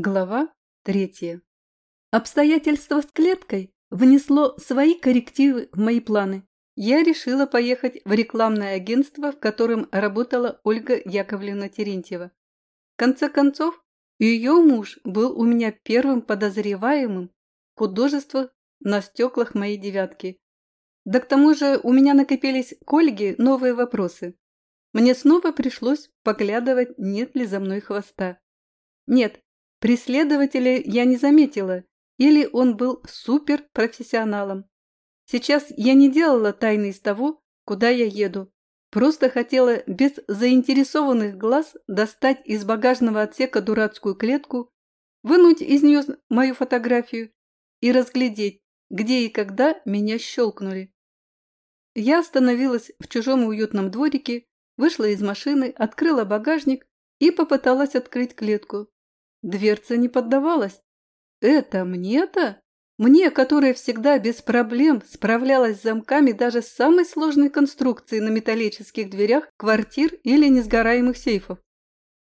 Глава третья. Обстоятельства с клеткой внесло свои коррективы в мои планы. Я решила поехать в рекламное агентство, в котором работала Ольга Яковлевна Терентьева. В конце концов, ее муж был у меня первым подозреваемым художество на стеклах моей девятки. Да к тому же у меня накопились к Ольге новые вопросы. Мне снова пришлось поглядывать, нет ли за мной хвоста. Нет, Преследователя я не заметила, или он был суперпрофессионалом. Сейчас я не делала тайны из того, куда я еду. Просто хотела без заинтересованных глаз достать из багажного отсека дурацкую клетку, вынуть из нее мою фотографию и разглядеть, где и когда меня щелкнули. Я остановилась в чужом уютном дворике, вышла из машины, открыла багажник и попыталась открыть клетку. Дверца не поддавалась. Это мне-то? Мне, которая всегда без проблем справлялась с замками даже самой сложной конструкции на металлических дверях квартир или несгораемых сейфов.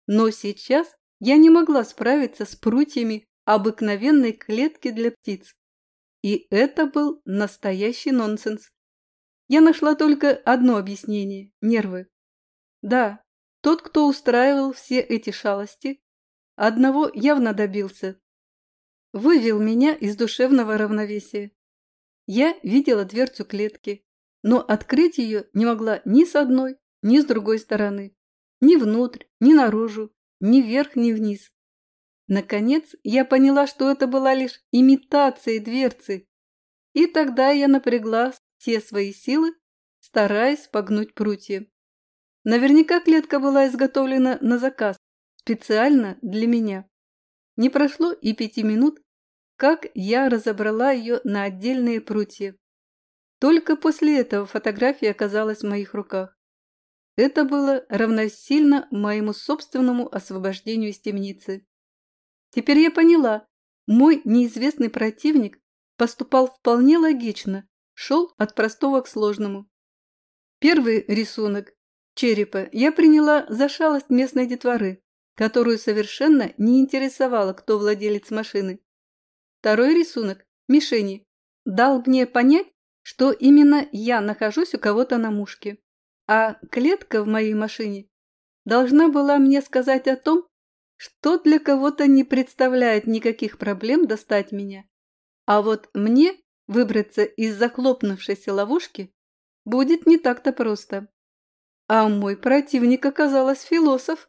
Но сейчас я не могла справиться с прутьями обыкновенной клетки для птиц. И это был настоящий нонсенс. Я нашла только одно объяснение – нервы. Да, тот, кто устраивал все эти шалости, Одного явно добился. Вывел меня из душевного равновесия. Я видела дверцу клетки, но открыть ее не могла ни с одной, ни с другой стороны. Ни внутрь, ни наружу, ни вверх, ни вниз. Наконец, я поняла, что это была лишь имитация дверцы. И тогда я напрягла все свои силы, стараясь погнуть прутья. Наверняка клетка была изготовлена на заказ, специально для меня. Не прошло и пяти минут, как я разобрала ее на отдельные прутья. Только после этого фотография оказалась в моих руках. Это было равносильно моему собственному освобождению из темницы. Теперь я поняла, мой неизвестный противник поступал вполне логично, шел от простого к сложному. Первый рисунок черепа я приняла за шалость местной детворы которую совершенно не интересовало, кто владелец машины. Второй рисунок, мишени, дал мне понять, что именно я нахожусь у кого-то на мушке. А клетка в моей машине должна была мне сказать о том, что для кого-то не представляет никаких проблем достать меня. А вот мне выбраться из захлопнувшейся ловушки будет не так-то просто. А мой противник оказалось философ.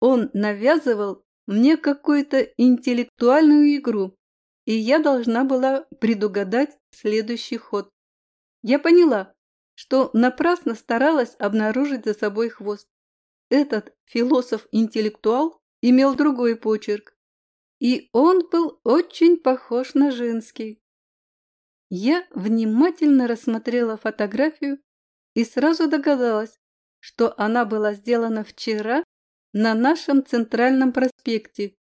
Он навязывал мне какую-то интеллектуальную игру, и я должна была предугадать следующий ход. Я поняла, что напрасно старалась обнаружить за собой хвост. Этот философ-интеллектуал имел другой почерк, и он был очень похож на женский. Я внимательно рассмотрела фотографию и сразу догадалась, что она была сделана вчера на нашем центральном проспекте,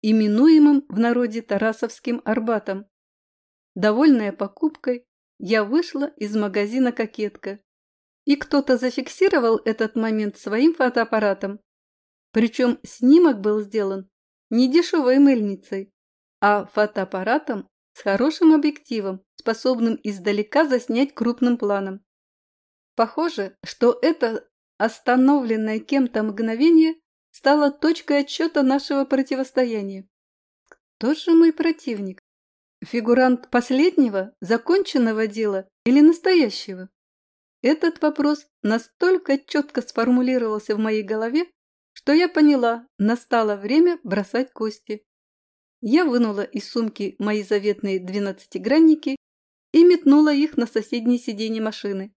именуемом в народе Тарасовским Арбатом. Довольная покупкой, я вышла из магазина «Кокетка». И кто-то зафиксировал этот момент своим фотоаппаратом. Причем снимок был сделан не дешевой мыльницей, а фотоаппаратом с хорошим объективом, способным издалека заснять крупным планом. Похоже, что это остановленное кем-то мгновение стала точкой отсчета нашего противостояния. Кто же мой противник? Фигурант последнего, законченного дела или настоящего? Этот вопрос настолько четко сформулировался в моей голове, что я поняла, настало время бросать кости. Я вынула из сумки мои заветные двенадцатигранники и метнула их на соседнее сиденье машины.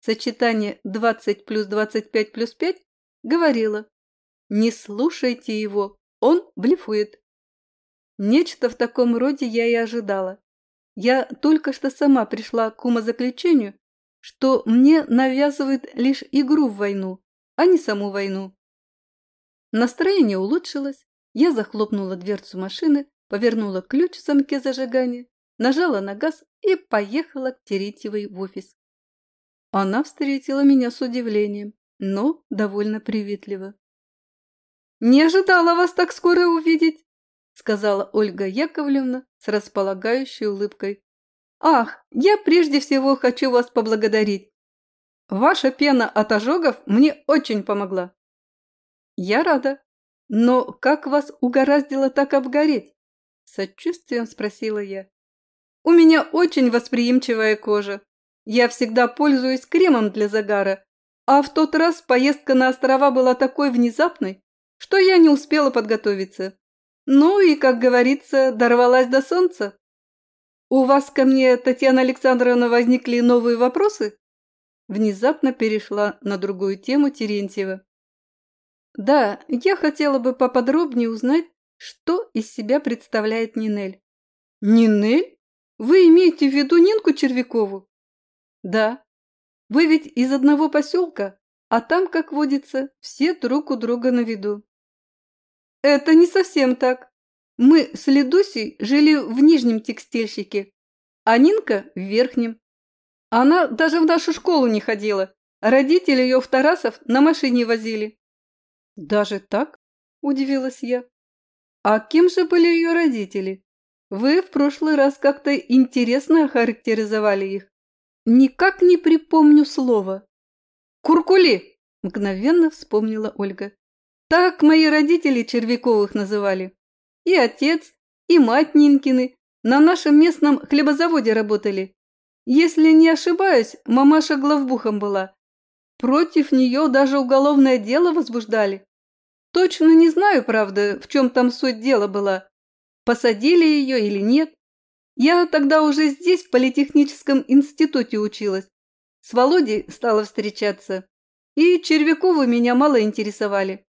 Сочетание 20 плюс 25 плюс 5 говорило, не слушайте его, он блефует. Нечто в таком роде я и ожидала. Я только что сама пришла к умозаключению, что мне навязывают лишь игру в войну, а не саму войну. Настроение улучшилось, я захлопнула дверцу машины, повернула ключ в замке зажигания, нажала на газ и поехала к Теретьевой в офис. Она встретила меня с удивлением, но довольно приветливо. «Не ожидала вас так скоро увидеть», — сказала Ольга Яковлевна с располагающей улыбкой. «Ах, я прежде всего хочу вас поблагодарить. Ваша пена от ожогов мне очень помогла». «Я рада. Но как вас угораздило так обгореть?» Сочувствием спросила я. «У меня очень восприимчивая кожа. Я всегда пользуюсь кремом для загара, а в тот раз поездка на острова была такой внезапной, что я не успела подготовиться. Ну и, как говорится, дорвалась до солнца. У вас ко мне, Татьяна Александровна, возникли новые вопросы? Внезапно перешла на другую тему Терентьева. Да, я хотела бы поподробнее узнать, что из себя представляет Нинель. Нинель? Вы имеете в виду Нинку Червякову? Да. Вы ведь из одного поселка, а там, как водится, все друг у друга на виду. Это не совсем так. Мы с Ледусей жили в нижнем текстильщике, а Нинка в верхнем. Она даже в нашу школу не ходила. Родители ее в Тарасов на машине возили. Даже так? Удивилась я. А кем же были ее родители? Вы в прошлый раз как-то интересно охарактеризовали их. Никак не припомню слова. Куркули! Мгновенно вспомнила Ольга. Так мои родители Червяковых называли. И отец, и мать Нинкины на нашем местном хлебозаводе работали. Если не ошибаюсь, мамаша главбухом была. Против нее даже уголовное дело возбуждали. Точно не знаю, правда, в чем там суть дела была. Посадили ее или нет. Я тогда уже здесь, в политехническом институте училась. С Володей стала встречаться. И Червяковы меня мало интересовали.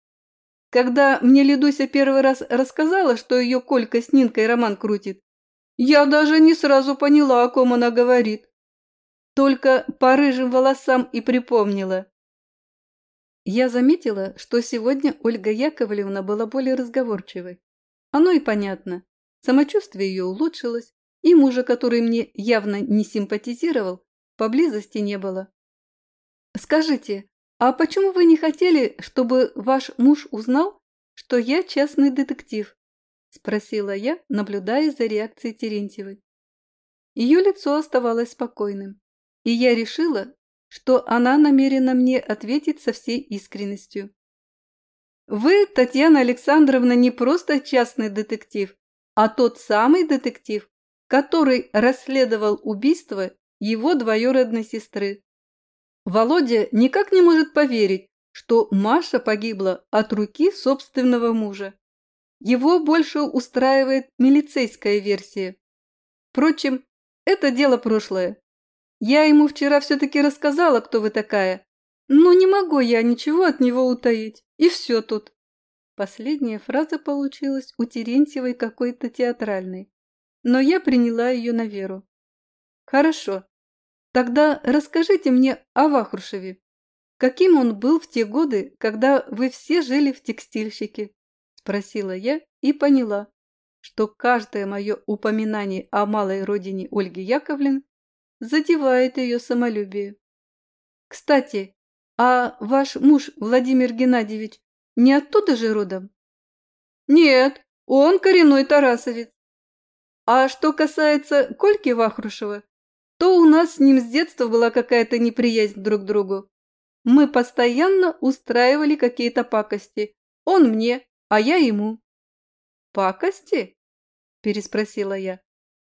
Когда мне Ледуся первый раз рассказала, что ее Колька с Нинкой роман крутит, я даже не сразу поняла, о ком она говорит. Только по рыжим волосам и припомнила. Я заметила, что сегодня Ольга Яковлевна была более разговорчивой. Оно и понятно. Самочувствие ее улучшилось, и мужа, который мне явно не симпатизировал, поблизости не было. «Скажите, «А почему вы не хотели, чтобы ваш муж узнал, что я частный детектив?» – спросила я, наблюдая за реакцией Терентьевой. Ее лицо оставалось спокойным, и я решила, что она намерена мне ответить со всей искренностью. «Вы, Татьяна Александровна, не просто частный детектив, а тот самый детектив, который расследовал убийство его двоюродной сестры, Володя никак не может поверить, что Маша погибла от руки собственного мужа. Его больше устраивает милицейская версия. Впрочем, это дело прошлое. Я ему вчера все-таки рассказала, кто вы такая, но не могу я ничего от него утаить, и все тут. Последняя фраза получилась у Терентьевой какой-то театральной, но я приняла ее на веру. Хорошо, Тогда расскажите мне о Вахрушеве. Каким он был в те годы, когда вы все жили в текстильщике? Спросила я и поняла, что каждое мое упоминание о малой родине Ольги Яковлевны задевает ее самолюбие. Кстати, а ваш муж Владимир Геннадьевич не оттуда же родом? Нет, он коренной тарасовец. А что касается Кольки Вахрушева, то у нас с ним с детства была какая-то неприязнь друг к другу. Мы постоянно устраивали какие-то пакости. Он мне, а я ему. «Пакости?» – переспросила я.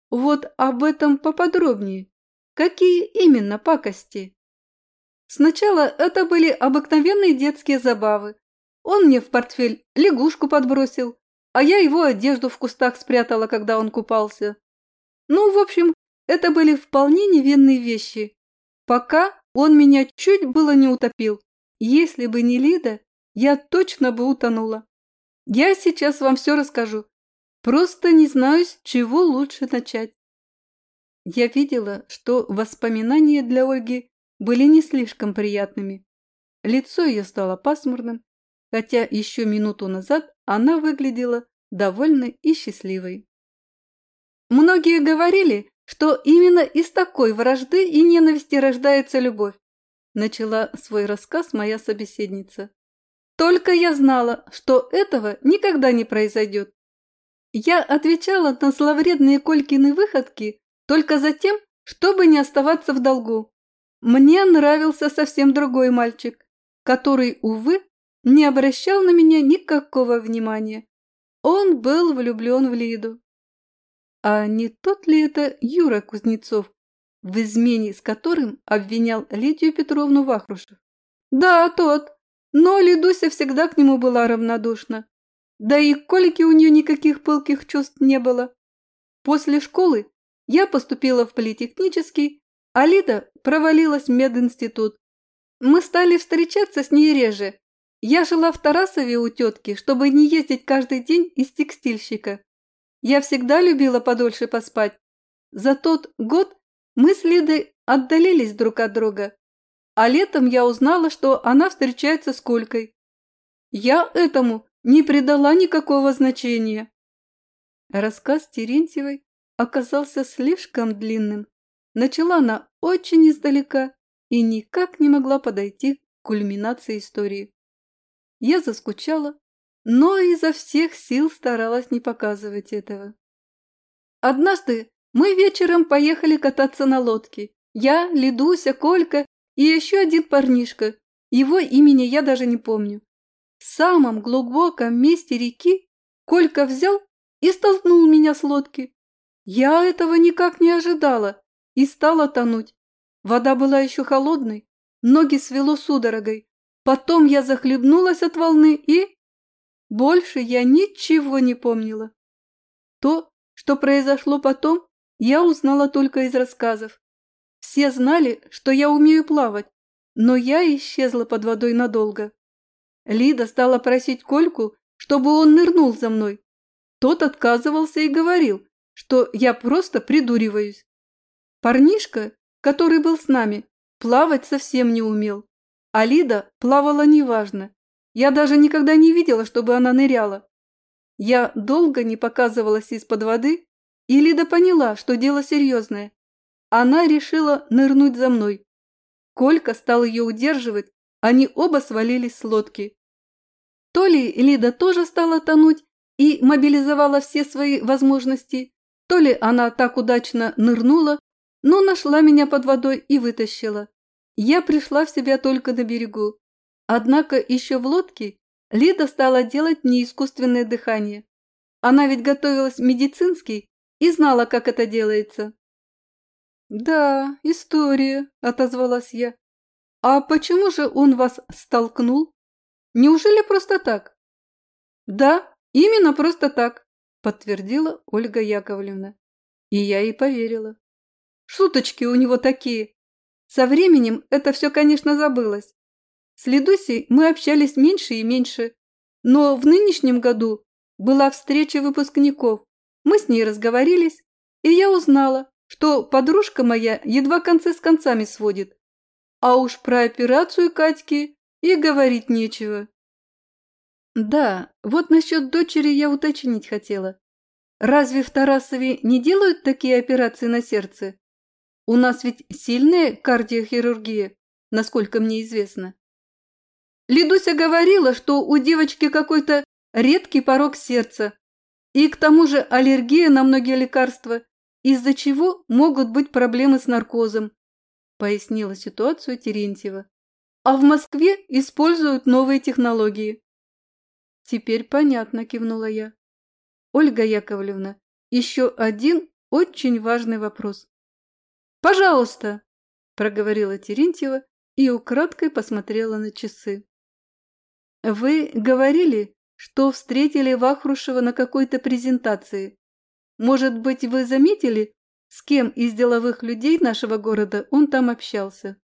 «Вот об этом поподробнее. Какие именно пакости?» Сначала это были обыкновенные детские забавы. Он мне в портфель лягушку подбросил, а я его одежду в кустах спрятала, когда он купался. Ну, в общем, это были вполне невинные вещи, пока он меня чуть было не утопил. Если бы не Лида, я точно бы утонула. Я сейчас вам все расскажу. Просто не знаю, с чего лучше начать. Я видела, что воспоминания для Ольги были не слишком приятными. Лицо ее стало пасмурным, хотя еще минуту назад она выглядела довольной и счастливой. Многие говорили, что именно из такой вражды и ненависти рождается любовь, начала свой рассказ моя собеседница. Только я знала, что этого никогда не произойдет. Я отвечала на зловредные Колькины выходки только за тем, чтобы не оставаться в долгу. Мне нравился совсем другой мальчик, который, увы, не обращал на меня никакого внимания. Он был влюблен в Лиду. А не тот ли это Юра Кузнецов, в измене с которым обвинял Лидию Петровну Вахрушев? Да, тот. Но Лидуся всегда к нему была равнодушна. Да и к Колике у нее никаких пылких чувств не было. После школы я поступила в политехнический, а Лида провалилась в мединститут. Мы стали встречаться с ней реже. Я жила в Тарасове у тетки, чтобы не ездить каждый день из текстильщика. Я всегда любила подольше поспать. За тот год мы с Лидой отдалились друг от друга. А летом я узнала, что она встречается с Колькой. Я этому не придала никакого значения. Рассказ Терентьевой оказался слишком длинным. Начала она очень издалека и никак не могла подойти к кульминации истории. Я заскучала, но изо всех сил старалась не показывать этого. Однажды мы вечером поехали кататься на лодке. Я, Лидуся, Колька и еще один парнишка. Его имени я даже не помню. В самом глубоком месте реки Колька взял и столкнул меня с лодки. Я этого никак не ожидала и стала тонуть. Вода была еще холодной, ноги свело судорогой. Потом я захлебнулась от волны и... Больше я ничего не помнила. То, что произошло потом, я узнала только из рассказов. Все знали, что я умею плавать, но я исчезла под водой надолго. Лида стала просить Кольку, чтобы он нырнул за мной. Тот отказывался и говорил, что я просто придуриваюсь. Парнишка, который был с нами, плавать совсем не умел. А Лида плавала неважно. Я даже никогда не видела, чтобы она ныряла. Я долго не показывалась из-под воды, и Лида поняла, что дело серьезное. Она решила нырнуть за мной. Колька стал ее удерживать, они оба свалились с лодки. То ли Лида тоже стала тонуть и мобилизовала все свои возможности, то ли она так удачно нырнула, но нашла меня под водой и вытащила. Я пришла в себя только на берегу. Однако еще в лодке Лида стала делать мне искусственное дыхание. Она ведь готовилась медицинский и знала, как это делается. «Да, история», – отозвалась я. «А почему же он вас столкнул? Неужели просто так?» «Да, именно просто так», – подтвердила Ольга Яковлевна. И я ей поверила. Шуточки у него такие. Со временем это все, конечно, забылось. С Ледусей мы общались меньше и меньше. Но в нынешнем году была встреча выпускников. Мы с ней разговорились, и я узнала, что подружка моя едва концы с концами сводит. А уж про операцию Катьки и говорить нечего. Да, вот насчет дочери я уточнить хотела. Разве в Тарасове не делают такие операции на сердце? У нас ведь сильная кардиохирургия, насколько мне известно. Лидуся говорила, что у девочки какой-то редкий порог сердца, и к тому же аллергия на многие лекарства, из-за чего могут быть проблемы с наркозом, пояснила ситуацию Терентьева. А в Москве используют новые технологии. Теперь понятно, кивнула я. Ольга Яковлевна, еще один очень важный вопрос. «Пожалуйста!» – проговорила Терентьева и украдкой посмотрела на часы. «Вы говорили, что встретили Вахрушева на какой-то презентации. Может быть, вы заметили, с кем из деловых людей нашего города он там общался?»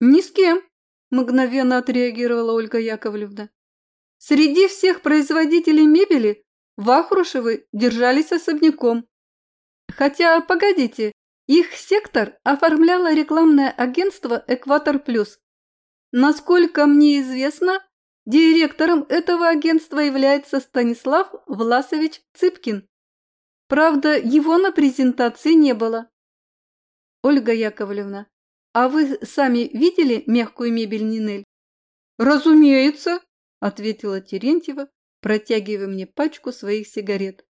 «Ни с кем», – мгновенно отреагировала Ольга Яковлевна. «Среди всех производителей мебели Вахрушевы держались особняком. Хотя, погодите, их сектор оформляло рекламное агентство «Экватор Плюс». Насколько мне известно, директором этого агентства является Станислав Власович Цыпкин. Правда, его на презентации не было. Ольга Яковлевна, а вы сами видели мягкую мебель Нинель? Разумеется, ответила Терентьева, протягивая мне пачку своих сигарет.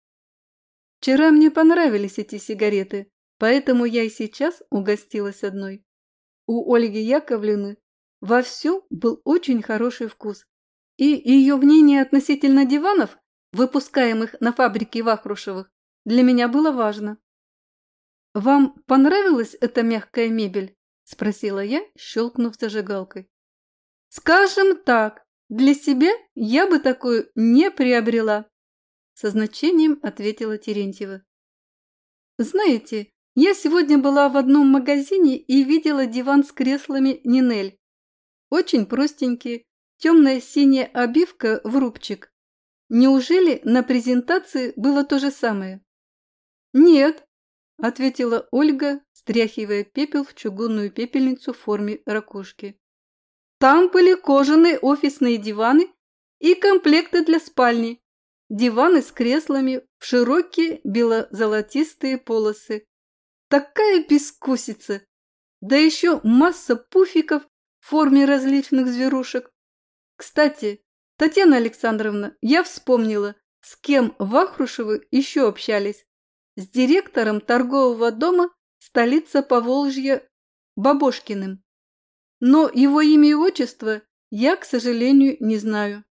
Вчера мне понравились эти сигареты, поэтому я и сейчас угостилась одной. У Ольги Яковлевны вовсю был очень хороший вкус, и ее мнение относительно диванов, выпускаемых на фабрике Вахрушевых, для меня было важно. «Вам понравилась эта мягкая мебель?» – спросила я, щелкнув зажигалкой. «Скажем так, для себя я бы такую не приобрела», – со значением ответила Терентьева. «Знаете, я сегодня была в одном магазине и видела диван с креслами Нинель. Очень простенький, темная синяя обивка в рубчик. Неужели на презентации было то же самое?» «Нет», – ответила Ольга, стряхивая пепел в чугунную пепельницу в форме ракушки. Там были кожаные офисные диваны и комплекты для спальни. Диваны с креслами в широкие бело-золотистые полосы. Такая бескусица! Да еще масса пуфиков в форме различных зверушек. Кстати, Татьяна Александровна, я вспомнила, с кем Вахрушевы еще общались. С директором торгового дома столица Поволжья Бабошкиным но его имя и отчество я, к сожалению, не знаю.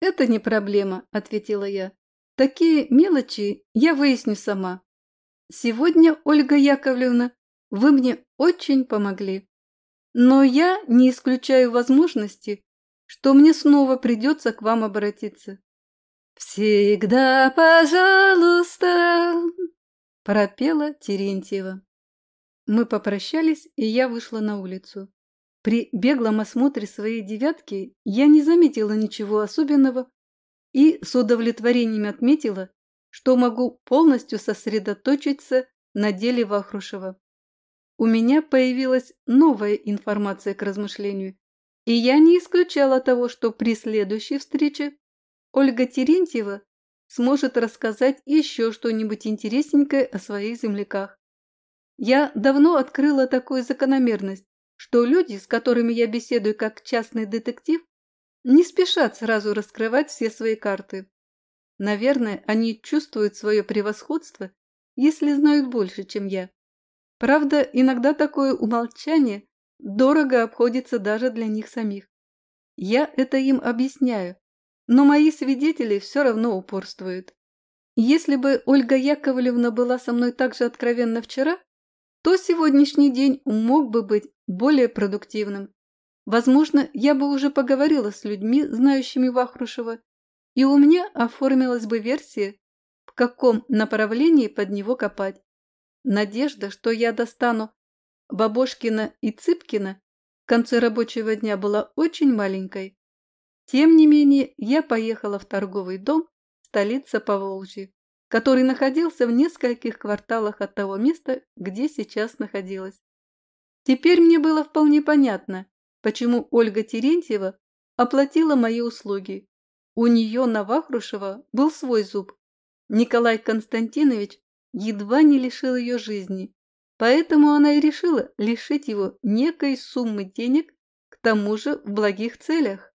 «Это не проблема», – ответила я. «Такие мелочи я выясню сама. Сегодня, Ольга Яковлевна, вы мне очень помогли. Но я не исключаю возможности, что мне снова придется к вам обратиться». «Всегда, пожалуйста», – пропела Терентьева. Мы попрощались, и я вышла на улицу. При беглом осмотре своей девятки я не заметила ничего особенного и с удовлетворением отметила, что могу полностью сосредоточиться на деле Вахрушева. У меня появилась новая информация к размышлению, и я не исключала того, что при следующей встрече Ольга Терентьева сможет рассказать еще что-нибудь интересненькое о своих земляках. Я давно открыла такую закономерность, что люди, с которыми я беседую как частный детектив, не спешат сразу раскрывать все свои карты. Наверное, они чувствуют свое превосходство, если знают больше, чем я. Правда, иногда такое умолчание дорого обходится даже для них самих. Я это им объясняю, но мои свидетели все равно упорствуют. Если бы Ольга Яковлевна была со мной так же откровенна вчера, то сегодняшний день мог бы быть более продуктивным. Возможно, я бы уже поговорила с людьми, знающими Вахрушева, и у меня оформилась бы версия, в каком направлении под него копать. Надежда, что я достану Бабошкина и Цыпкина в конце рабочего дня была очень маленькой. Тем не менее, я поехала в торговый дом столица Поволжья который находился в нескольких кварталах от того места, где сейчас находилась. Теперь мне было вполне понятно, почему Ольга Терентьева оплатила мои услуги. У нее на Вахрушева был свой зуб. Николай Константинович едва не лишил ее жизни, поэтому она и решила лишить его некой суммы денег, к тому же в благих целях.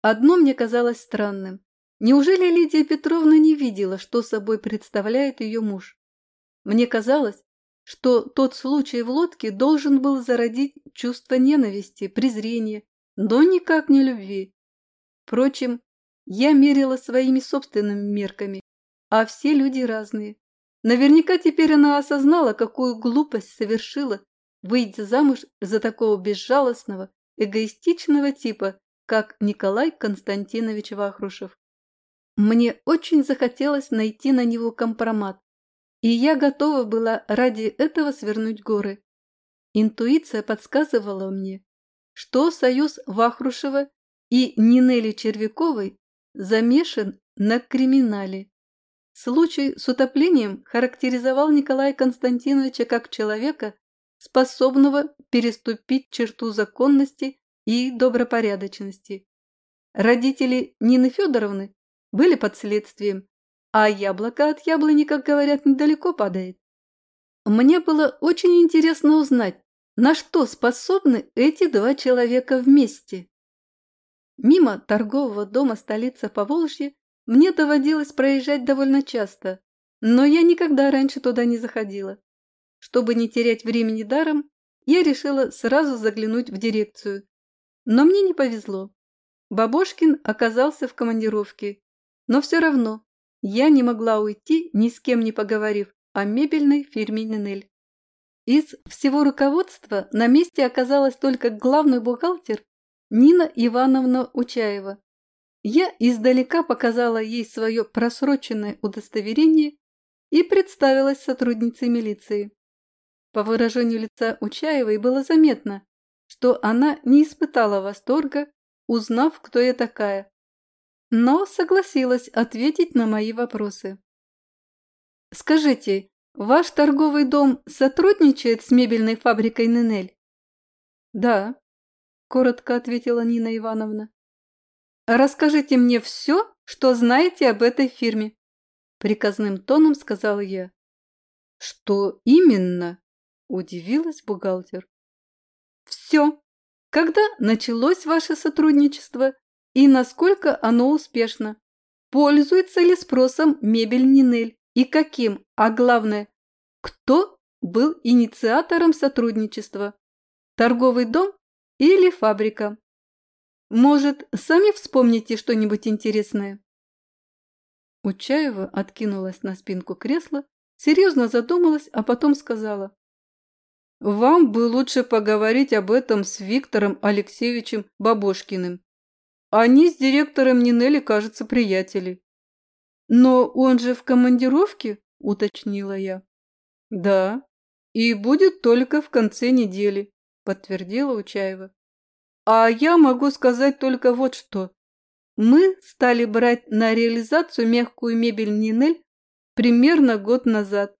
Одно мне казалось странным. Неужели Лидия Петровна не видела, что собой представляет ее муж? Мне казалось, что тот случай в лодке должен был зародить чувство ненависти, презрения, но никак не любви. Впрочем, я мерила своими собственными мерками, а все люди разные. Наверняка теперь она осознала, какую глупость совершила, выйдя замуж за такого безжалостного, эгоистичного типа, как Николай Константинович Вахрушев. Мне очень захотелось найти на него компромат, и я готова была ради этого свернуть горы. Интуиция подсказывала мне, что союз Вахрушева и Нинели Червяковой замешан на криминале. Случай с утоплением характеризовал Николая Константиновича как человека, способного переступить черту законности и добропорядочности. Родители Нины Федоровны были под следствием, а яблоко от яблони, как говорят, недалеко падает. Мне было очень интересно узнать, на что способны эти два человека вместе. Мимо торгового дома столицы Поволжья мне доводилось проезжать довольно часто, но я никогда раньше туда не заходила. Чтобы не терять времени даром, я решила сразу заглянуть в дирекцию. Но мне не повезло. Бабошкин оказался в командировке, но все равно я не могла уйти, ни с кем не поговорив о мебельной фирме Нинель. Из всего руководства на месте оказалась только главный бухгалтер Нина Ивановна Учаева. Я издалека показала ей свое просроченное удостоверение и представилась сотрудницей милиции. По выражению лица Учаевой было заметно, что она не испытала восторга, узнав, кто я такая, но согласилась ответить на мои вопросы. «Скажите, ваш торговый дом сотрудничает с мебельной фабрикой Нинель?» «Да», – коротко ответила Нина Ивановна. «Расскажите мне все, что знаете об этой фирме», – приказным тоном сказала я. «Что именно?» – удивилась бухгалтер. «Все. Когда началось ваше сотрудничество и насколько оно успешно? Пользуется ли спросом мебель Нинель и каким, а главное, кто был инициатором сотрудничества? Торговый дом или фабрика? Может, сами вспомните что-нибудь интересное?» Учаева откинулась на спинку кресла, серьезно задумалась, а потом сказала. «Вам бы лучше поговорить об этом с Виктором Алексеевичем Бабошкиным. Они с директором Нинели, кажется, приятели». «Но он же в командировке?» – уточнила я. «Да, и будет только в конце недели», – подтвердила Учаева. «А я могу сказать только вот что. Мы стали брать на реализацию мягкую мебель Нинель примерно год назад.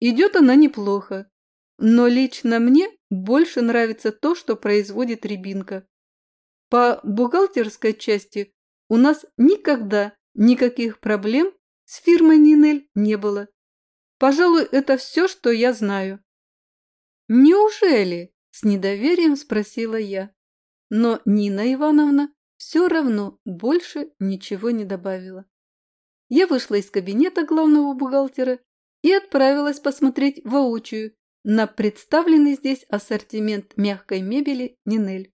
Идет она неплохо, но лично мне больше нравится то, что производит Рябинка. По бухгалтерской части у нас никогда никаких проблем с фирмой Нинель не было. Пожалуй, это все, что я знаю. «Неужели?» – с недоверием спросила я. Но Нина Ивановна все равно больше ничего не добавила. Я вышла из кабинета главного бухгалтера и отправилась посмотреть воочию на представленный здесь ассортимент мягкой мебели Нинель.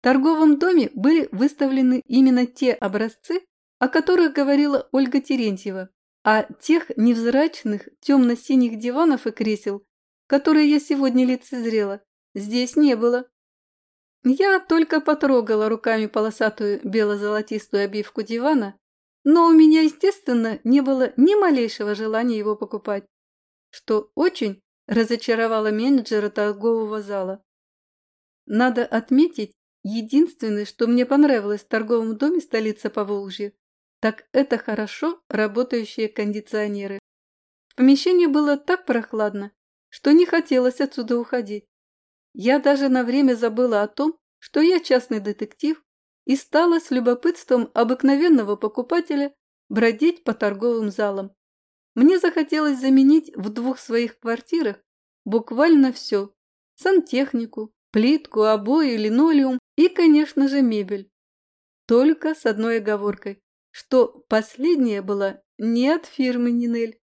В торговом доме были выставлены именно те образцы, о которых говорила Ольга Терентьева, а тех невзрачных темно-синих диванов и кресел, которые я сегодня лицезрела, здесь не было. Я только потрогала руками полосатую бело-золотистую обивку дивана, но у меня, естественно, не было ни малейшего желания его покупать, что очень разочаровало менеджера торгового зала. Надо отметить, единственное, что мне понравилось в торговом доме столицы Поволжья, так это хорошо работающие кондиционеры. В помещении было так прохладно, что не хотелось отсюда уходить. Я даже на время забыла о том, что я частный детектив, и стала с любопытством обыкновенного покупателя бродить по торговым залам. Мне захотелось заменить в двух своих квартирах буквально все – сантехнику, плитку, обои, линолеум и, конечно же, мебель. Только с одной оговоркой, что последняя была не от фирмы Нинель.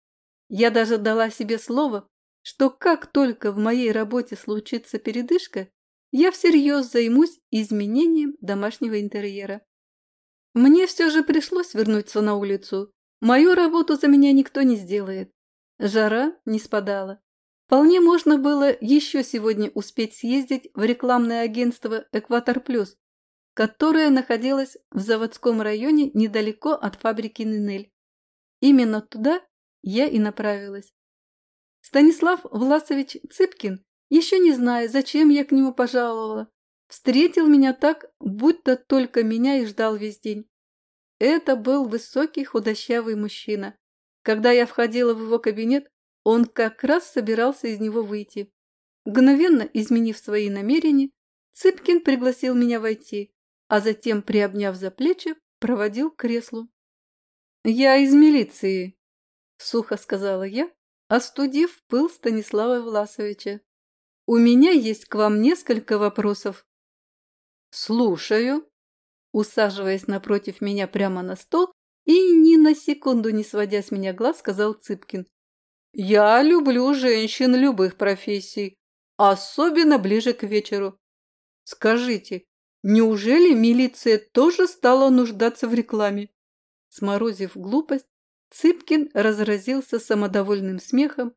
Я даже дала себе слово, что как только в моей работе случится передышка, я всерьез займусь изменением домашнего интерьера. Мне все же пришлось вернуться на улицу. Мою работу за меня никто не сделает. Жара не спадала. Вполне можно было еще сегодня успеть съездить в рекламное агентство «Экватор Плюс», которое находилось в заводском районе недалеко от фабрики «Нинель». Именно туда я и направилась. Станислав Власович Цыпкин, еще не зная, зачем я к нему пожаловала, встретил меня так, будто только меня и ждал весь день. Это был высокий худощавый мужчина. Когда я входила в его кабинет, он как раз собирался из него выйти. Мгновенно изменив свои намерения, Цыпкин пригласил меня войти, а затем, приобняв за плечи, проводил к креслу. «Я из милиции», — сухо сказала я, остудив пыл Станислава Власовича. «У меня есть к вам несколько вопросов». «Слушаю», усаживаясь напротив меня прямо на стол И ни на секунду не сводя с меня глаз, сказал Цыпкин. «Я люблю женщин любых профессий, особенно ближе к вечеру. Скажите, неужели милиция тоже стала нуждаться в рекламе?» Сморозив глупость, Цыпкин разразился самодовольным смехом,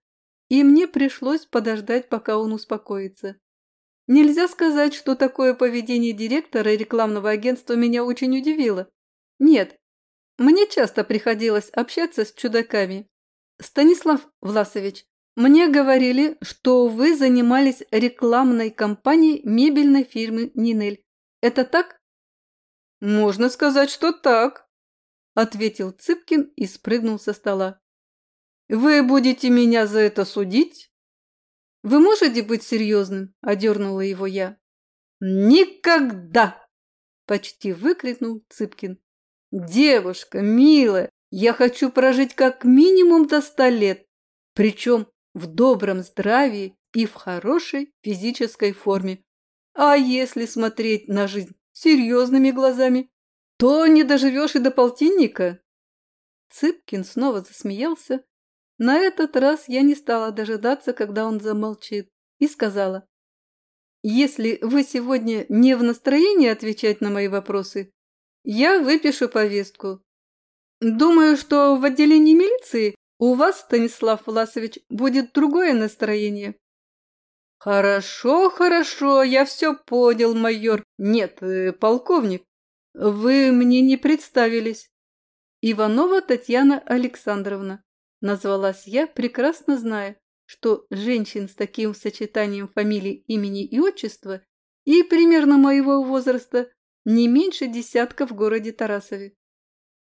и мне пришлось подождать, пока он успокоится. Нельзя сказать, что такое поведение директора рекламного агентства меня очень удивило. Нет, мне часто приходилось общаться с чудаками. Станислав Власович, мне говорили, что вы занимались рекламной кампанией мебельной фирмы «Нинель». Это так? Можно сказать, что так, ответил Цыпкин и спрыгнул со стола. Вы будете меня за это судить? Вы можете быть серьезным? Одернула его я. Никогда! Почти выкрикнул Цыпкин. «Девушка, милая, я хочу прожить как минимум до ста лет, причем в добром здравии и в хорошей физической форме. А если смотреть на жизнь серьезными глазами, то не доживешь и до полтинника». Цыпкин снова засмеялся. На этот раз я не стала дожидаться, когда он замолчит, и сказала, «Если вы сегодня не в настроении отвечать на мои вопросы, я выпишу повестку. Думаю, что в отделении милиции у вас, Станислав Власович, будет другое настроение. Хорошо, хорошо, я все понял, майор. Нет, э, полковник. Вы мне не представились. Иванова Татьяна Александровна. Назвалась я, прекрасно зная, что женщин с таким сочетанием фамилий, имени и отчества и примерно моего возраста не меньше десятка в городе Тарасове.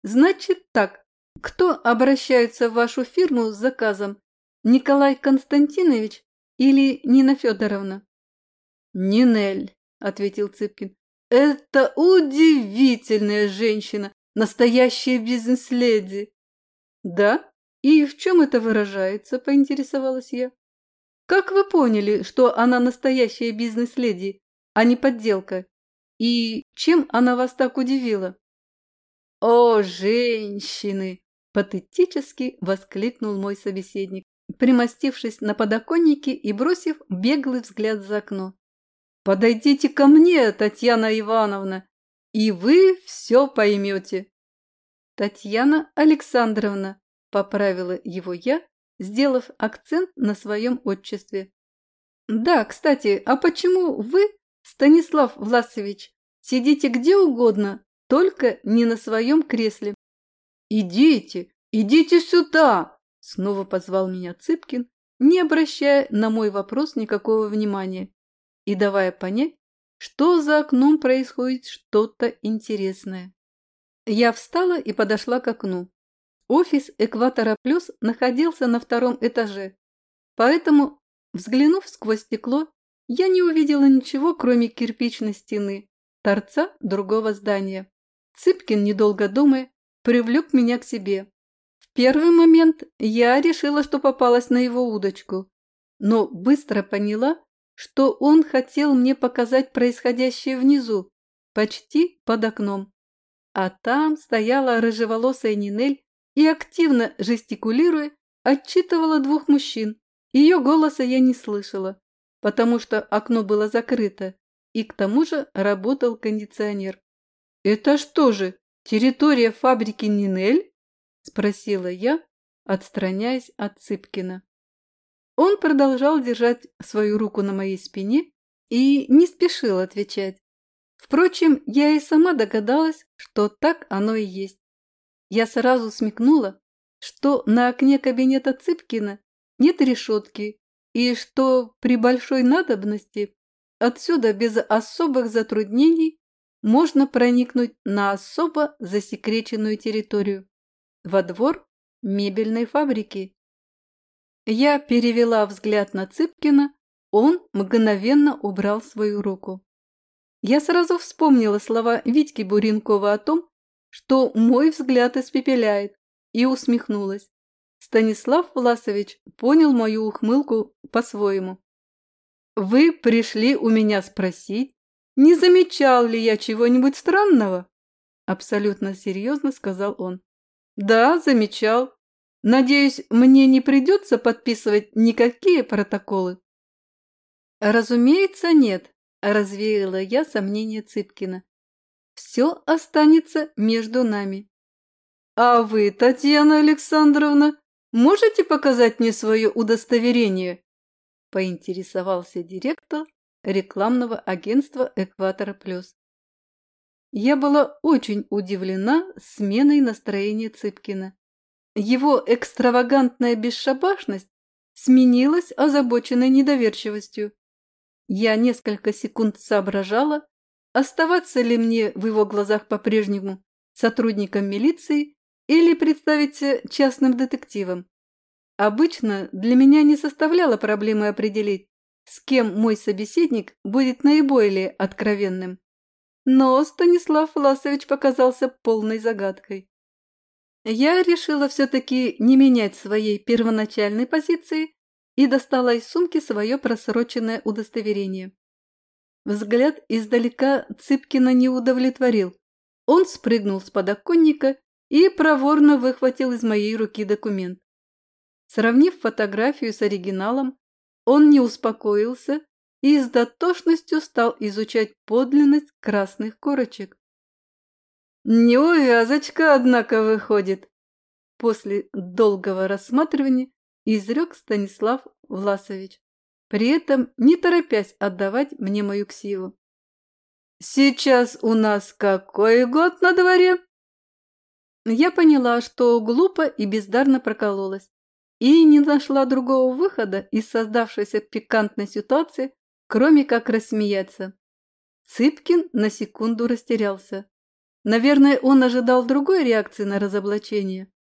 Значит так, кто обращается в вашу фирму с заказом? Николай Константинович или Нина Федоровна? Нинель, ответил Цыпкин. Это удивительная женщина, настоящая бизнес-леди. Да? И в чем это выражается, поинтересовалась я. Как вы поняли, что она настоящая бизнес-леди, а не подделка? И чем она вас так удивила? «О, женщины!» – патетически воскликнул мой собеседник, примостившись на подоконнике и бросив беглый взгляд за окно. «Подойдите ко мне, Татьяна Ивановна, и вы все поймете!» «Татьяна Александровна», – поправила его я, сделав акцент на своем отчестве. «Да, кстати, а почему вы Станислав Власович, сидите где угодно, только не на своем кресле. «Идите, идите сюда!» – снова позвал меня Цыпкин, не обращая на мой вопрос никакого внимания и давая понять, что за окном происходит что-то интересное. Я встала и подошла к окну. Офис «Экватора Плюс» находился на втором этаже, поэтому, взглянув сквозь стекло, я не увидела ничего, кроме кирпичной стены, торца другого здания. Цыпкин, недолго думая, привлек меня к себе. В первый момент я решила, что попалась на его удочку, но быстро поняла, что он хотел мне показать происходящее внизу, почти под окном. А там стояла рыжеволосая Нинель и, активно жестикулируя, отчитывала двух мужчин. Ее голоса я не слышала потому что окно было закрыто, и к тому же работал кондиционер. «Это что же, территория фабрики Нинель?» – спросила я, отстраняясь от Цыпкина. Он продолжал держать свою руку на моей спине и не спешил отвечать. Впрочем, я и сама догадалась, что так оно и есть. Я сразу смекнула, что на окне кабинета Цыпкина нет решетки и что при большой надобности отсюда без особых затруднений можно проникнуть на особо засекреченную территорию – во двор мебельной фабрики. Я перевела взгляд на Цыпкина, он мгновенно убрал свою руку. Я сразу вспомнила слова Витьки Буренкова о том, что мой взгляд испепеляет, и усмехнулась. Станислав Власович понял мою ухмылку по-своему. «Вы пришли у меня спросить, не замечал ли я чего-нибудь странного?» Абсолютно серьезно сказал он. Да, замечал. Надеюсь, мне не придется подписывать никакие протоколы. Разумеется, нет, развеяла я сомнения Цыпкина. Все останется между нами. А вы, Татьяна Александровна, можете показать мне свое удостоверение? Поинтересовался директор рекламного агентства «Экватора Плюс». Я была очень удивлена сменой настроения Цыпкина. Его экстравагантная бесшабашность сменилась озабоченной недоверчивостью. Я несколько секунд соображала, оставаться ли мне в его глазах по-прежнему сотрудником милиции или представиться частным детективом. Обычно для меня не составляло проблемы определить, с кем мой собеседник будет наиболее откровенным. Но Станислав Власович показался полной загадкой. Я решила все-таки не менять своей первоначальной позиции и достала из сумки свое просроченное удостоверение. Взгляд издалека Цыпкина не удовлетворил. Он спрыгнул с подоконника и проворно выхватил из моей руки документ. Сравнив фотографию с оригиналом, он не успокоился и с дотошностью стал изучать подлинность красных корочек. «Неувязочка, однако, выходит!» После долгого рассматривания изрек Станислав Власович, при этом не торопясь отдавать мне мою ксиву. «Сейчас у нас какой год на дворе?» Я поняла, что глупо и бездарно прокололась, и не нашла другого выхода из создавшейся пикантной ситуации, кроме как рассмеяться. Цыпкин на секунду растерялся. Наверное, он ожидал другой реакции на разоблачение.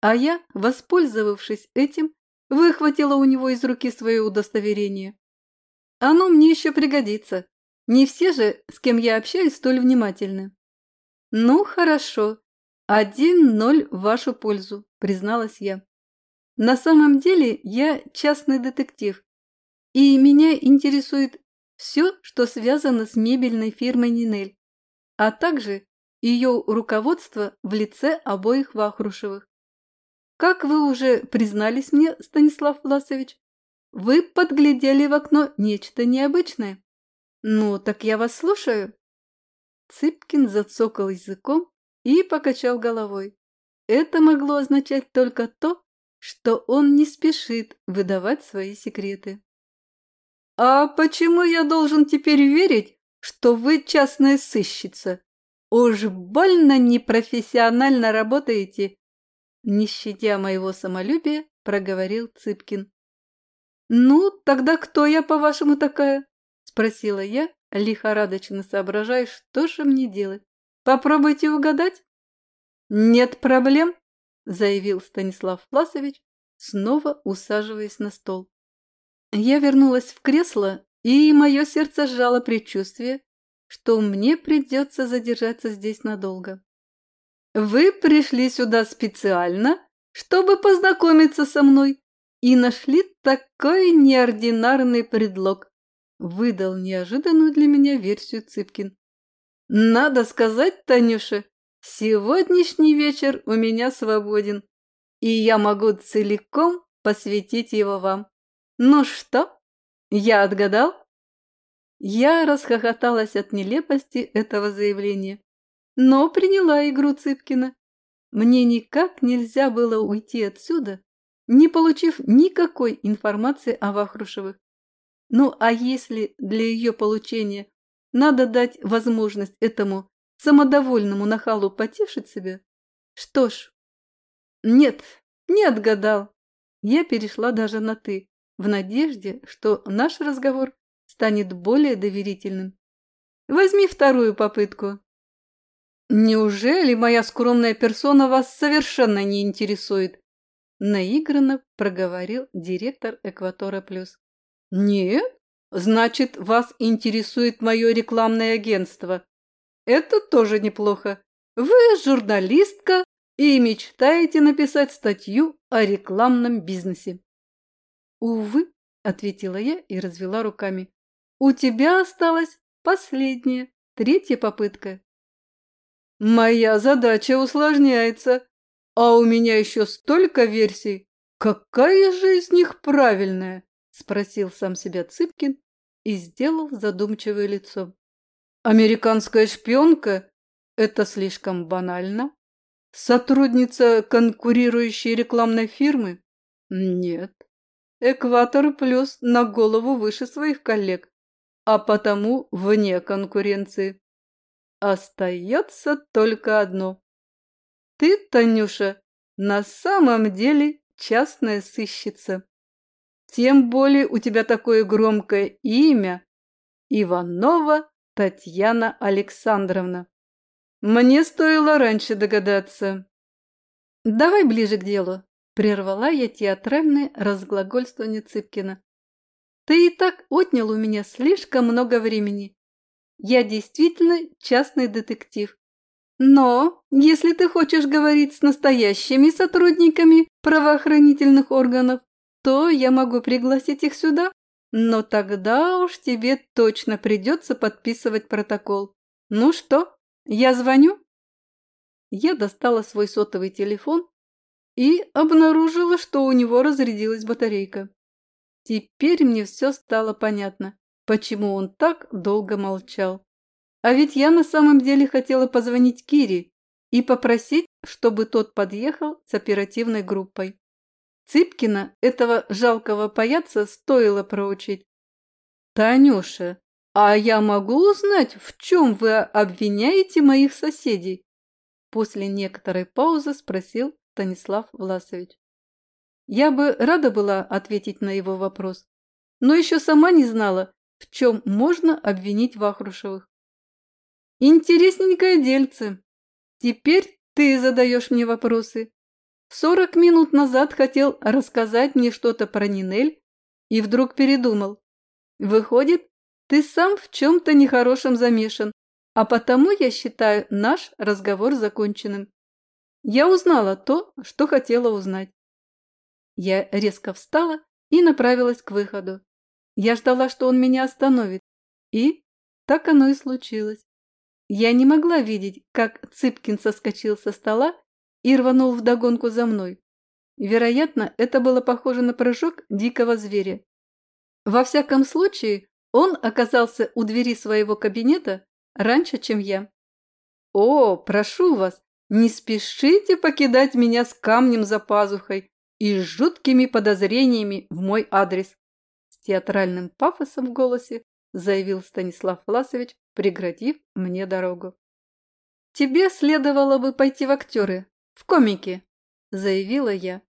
А я, воспользовавшись этим, выхватила у него из руки свое удостоверение. Оно мне еще пригодится. Не все же, с кем я общаюсь, столь внимательны. Ну, хорошо. Один ноль в вашу пользу, призналась я. На самом деле я частный детектив, и меня интересует все, что связано с мебельной фирмой Нинель, а также ее руководство в лице обоих Вахрушевых. Как вы уже признались мне, Станислав Власович, вы подглядели в окно нечто необычное. Ну, так я вас слушаю. Цыпкин зацокал языком и покачал головой. Это могло означать только то, что он не спешит выдавать свои секреты. «А почему я должен теперь верить, что вы частная сыщица? Уж больно непрофессионально работаете!» Не щадя моего самолюбия, проговорил Цыпкин. «Ну, тогда кто я, по-вашему, такая?» Спросила я, лихорадочно соображая, что же мне делать. «Попробуйте угадать?» «Нет проблем», заявил Станислав Власович, снова усаживаясь на стол. Я вернулась в кресло, и мое сердце сжало предчувствие, что мне придется задержаться здесь надолго. «Вы пришли сюда специально, чтобы познакомиться со мной, и нашли такой неординарный предлог», выдал неожиданную для меня версию Цыпкин. «Надо сказать, Танюша, сегодняшний вечер у меня свободен, и я могу целиком посвятить его вам. «Ну что, я отгадал?» Я расхохоталась от нелепости этого заявления, но приняла игру Цыпкина. Мне никак нельзя было уйти отсюда, не получив никакой информации о Вахрушевых. Ну а если для ее получения надо дать возможность этому самодовольному нахалу потешить себя, что ж, нет, не отгадал. Я перешла даже на «ты» в надежде, что наш разговор станет более доверительным. Возьми вторую попытку. Неужели моя скромная персона вас совершенно не интересует? Наигранно проговорил директор Экватора Плюс. Нет? Значит, вас интересует мое рекламное агентство. Это тоже неплохо. Вы журналистка и мечтаете написать статью о рекламном бизнесе. «Увы», — ответила я и развела руками. «У тебя осталась последняя, третья попытка». «Моя задача усложняется», А у меня еще столько версий. Какая же из них правильная? Спросил сам себя Цыпкин и сделал задумчивое лицо. Американская шпионка – это слишком банально. Сотрудница конкурирующей рекламной фирмы? Нет. Экватор плюс на голову выше своих коллег, а потому вне конкуренции. Остается только одно. Ты, Танюша, на самом деле частная сыщица. Тем более у тебя такое громкое имя – Иванова Татьяна Александровна. Мне стоило раньше догадаться. Давай ближе к делу, прервала я театральное разглагольствование Цыпкина. Ты и так отнял у меня слишком много времени. Я действительно частный детектив. Но если ты хочешь говорить с настоящими сотрудниками правоохранительных органов, то я могу пригласить их сюда. Но тогда уж тебе точно придется подписывать протокол. Ну что, я звоню?» Я достала свой сотовый телефон и обнаружила, что у него разрядилась батарейка. Теперь мне все стало понятно, почему он так долго молчал. А ведь я на самом деле хотела позвонить Кире и попросить, чтобы тот подъехал с оперативной группой. Цыпкина, этого жалкого паяца, стоило проучить. «Танюша, а я могу узнать, в чем вы обвиняете моих соседей?» После некоторой паузы спросил Станислав Власович. Я бы рада была ответить на его вопрос, но еще сама не знала, в чем можно обвинить Вахрушевых. Интересненькое дельце. Теперь ты задаешь мне вопросы. Сорок минут назад хотел рассказать мне что-то про Нинель и вдруг передумал. Выходит, ты сам в чем-то нехорошем замешан, а потому я считаю наш разговор законченным. Я узнала то, что хотела узнать. Я резко встала и направилась к выходу. Я ждала, что он меня остановит. И так оно и случилось. Я не могла видеть, как Цыпкин соскочил со стола и рванул вдогонку за мной. Вероятно, это было похоже на прыжок дикого зверя. Во всяком случае, он оказался у двери своего кабинета раньше, чем я. «О, прошу вас, не спешите покидать меня с камнем за пазухой и с жуткими подозрениями в мой адрес!» С театральным пафосом в голосе заявил Станислав Власович, преградив мне дорогу. «Тебе следовало бы пойти в актеры, в комики», – заявила я.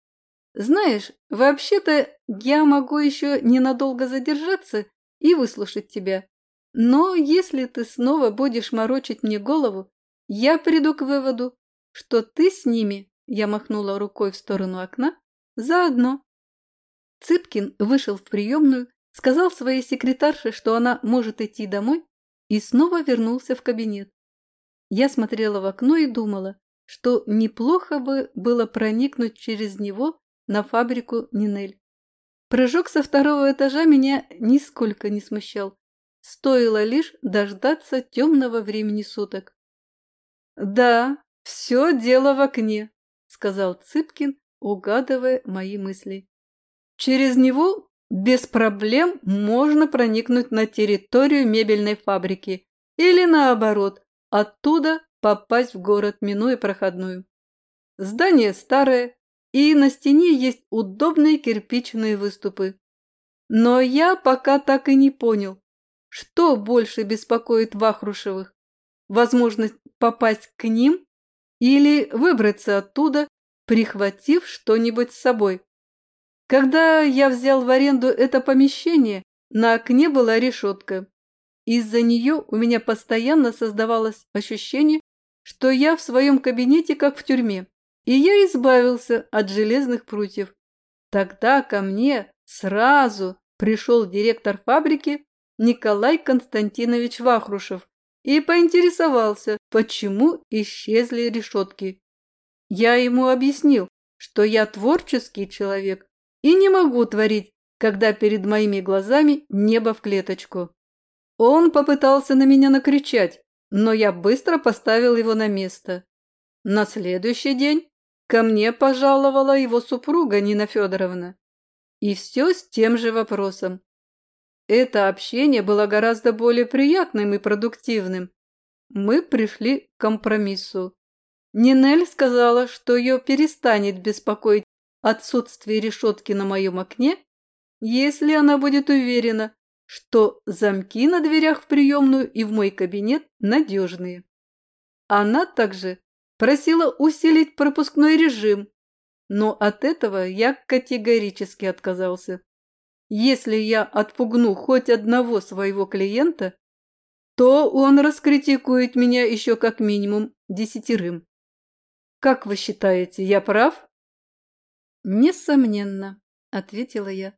«Знаешь, вообще-то я могу еще ненадолго задержаться и выслушать тебя. Но если ты снова будешь морочить мне голову, я приду к выводу, что ты с ними, я махнула рукой в сторону окна, заодно». Цыпкин вышел в приемную, сказал своей секретарше, что она может идти домой, и снова вернулся в кабинет. Я смотрела в окно и думала, что неплохо бы было проникнуть через него на фабрику Нинель. Прыжок со второго этажа меня нисколько не смущал. Стоило лишь дождаться темного времени суток. «Да, все дело в окне», — сказал Цыпкин, угадывая мои мысли. «Через него без проблем можно проникнуть на территорию мебельной фабрики или наоборот, оттуда попасть в город, минуя проходную. Здание старое, и на стене есть удобные кирпичные выступы. Но я пока так и не понял, что больше беспокоит Вахрушевых. Возможность попасть к ним или выбраться оттуда, прихватив что-нибудь с собой. Когда я взял в аренду это помещение, на окне была решетка. Из-за нее у меня постоянно создавалось ощущение, что я в своем кабинете как в тюрьме, и я избавился от железных прутьев. Тогда ко мне сразу пришел директор фабрики Николай Константинович Вахрушев и поинтересовался, почему исчезли решетки. Я ему объяснил, что я творческий человек и не могу творить, когда перед моими глазами небо в клеточку. Он попытался на меня накричать, но я быстро поставил его на место. На следующий день ко мне пожаловала его супруга Нина Федоровна. И все с тем же вопросом. Это общение было гораздо более приятным и продуктивным. Мы пришли к компромиссу. Нинель сказала, что ее перестанет беспокоить отсутствие решетки на моем окне, если она будет уверена, что замки на дверях в приемную и в мой кабинет надежные. Она также просила усилить пропускной режим, но от этого я категорически отказался. Если я отпугну хоть одного своего клиента, то он раскритикует меня еще как минимум десятерым. Как вы считаете, я прав? Несомненно, ответила я.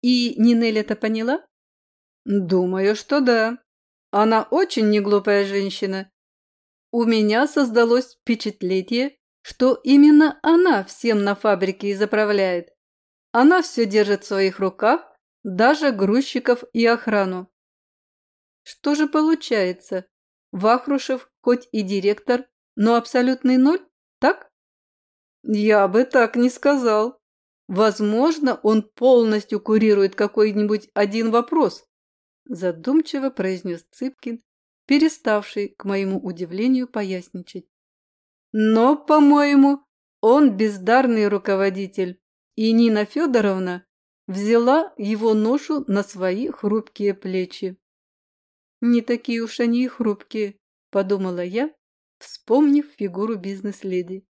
И Нинель это поняла? Думаю, что да. Она очень неглупая женщина у меня создалось впечатление, что именно она всем на фабрике и заправляет. Она все держит в своих руках, даже грузчиков и охрану. Что же получается? Вахрушев хоть и директор, но абсолютный ноль, так? Я бы так не сказал. Возможно, он полностью курирует какой-нибудь один вопрос, задумчиво произнес Цыпкин, переставший, к моему удивлению, поясничать. Но, по-моему, он бездарный руководитель, и Нина Федоровна взяла его ношу на свои хрупкие плечи. «Не такие уж они и хрупкие», – подумала я, вспомнив фигуру бизнес-леди.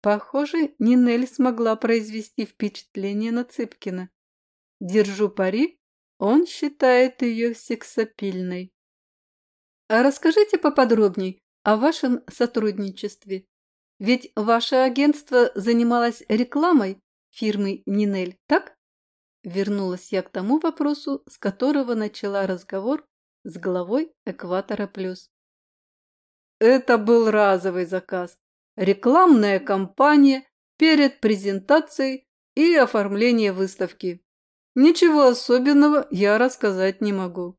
Похоже, Нинель смогла произвести впечатление на Цыпкина. Держу пари, он считает ее сексапильной. А расскажите поподробней о вашем сотрудничестве. Ведь ваше агентство занималось рекламой фирмы Нинель, так? Вернулась я к тому вопросу, с которого начала разговор с главой Экватора Плюс. Это был разовый заказ. Рекламная кампания перед презентацией и оформление выставки. Ничего особенного я рассказать не могу.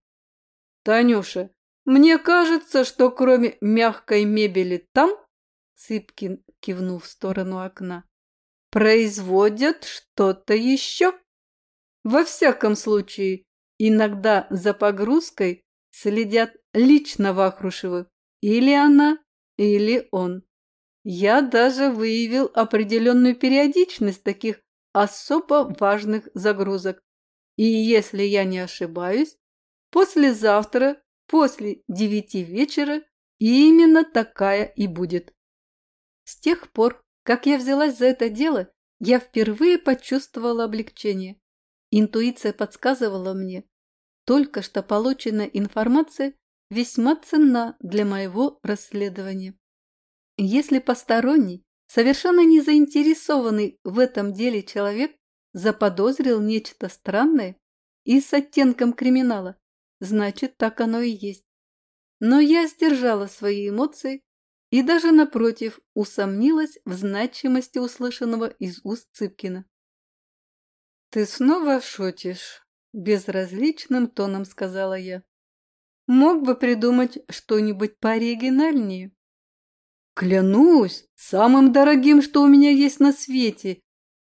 Танюша, мне кажется, что кроме мягкой мебели там, Цыпкин кивнул в сторону окна, производят что-то еще. Во всяком случае, иногда за погрузкой следят лично Вахрушевы. Или она, или он. Я даже выявил определенную периодичность таких особо важных загрузок. И если я не ошибаюсь, послезавтра после девяти вечера именно такая и будет. С тех пор, как я взялась за это дело, я впервые почувствовала облегчение. Интуиция подсказывала мне, только что полученная информация весьма ценна для моего расследования. Если посторонний, совершенно не заинтересованный в этом деле человек заподозрил нечто странное и с оттенком криминала, значит, так оно и есть. Но я сдержала свои эмоции и даже, напротив, усомнилась в значимости услышанного из уст Цыпкина. «Ты снова шутишь?» – безразличным тоном сказала я. «Мог бы придумать что-нибудь пооригинальнее». «Клянусь, самым дорогим, что у меня есть на свете!»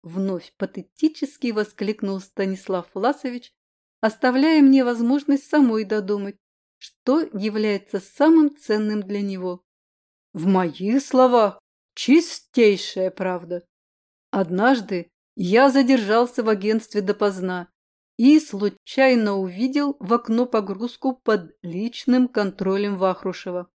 Вновь патетически воскликнул Станислав Власович, оставляя мне возможность самой додумать, что является самым ценным для него. В моих словах чистейшая правда. Однажды я задержался в агентстве допоздна и случайно увидел в окно погрузку под личным контролем Вахрушева.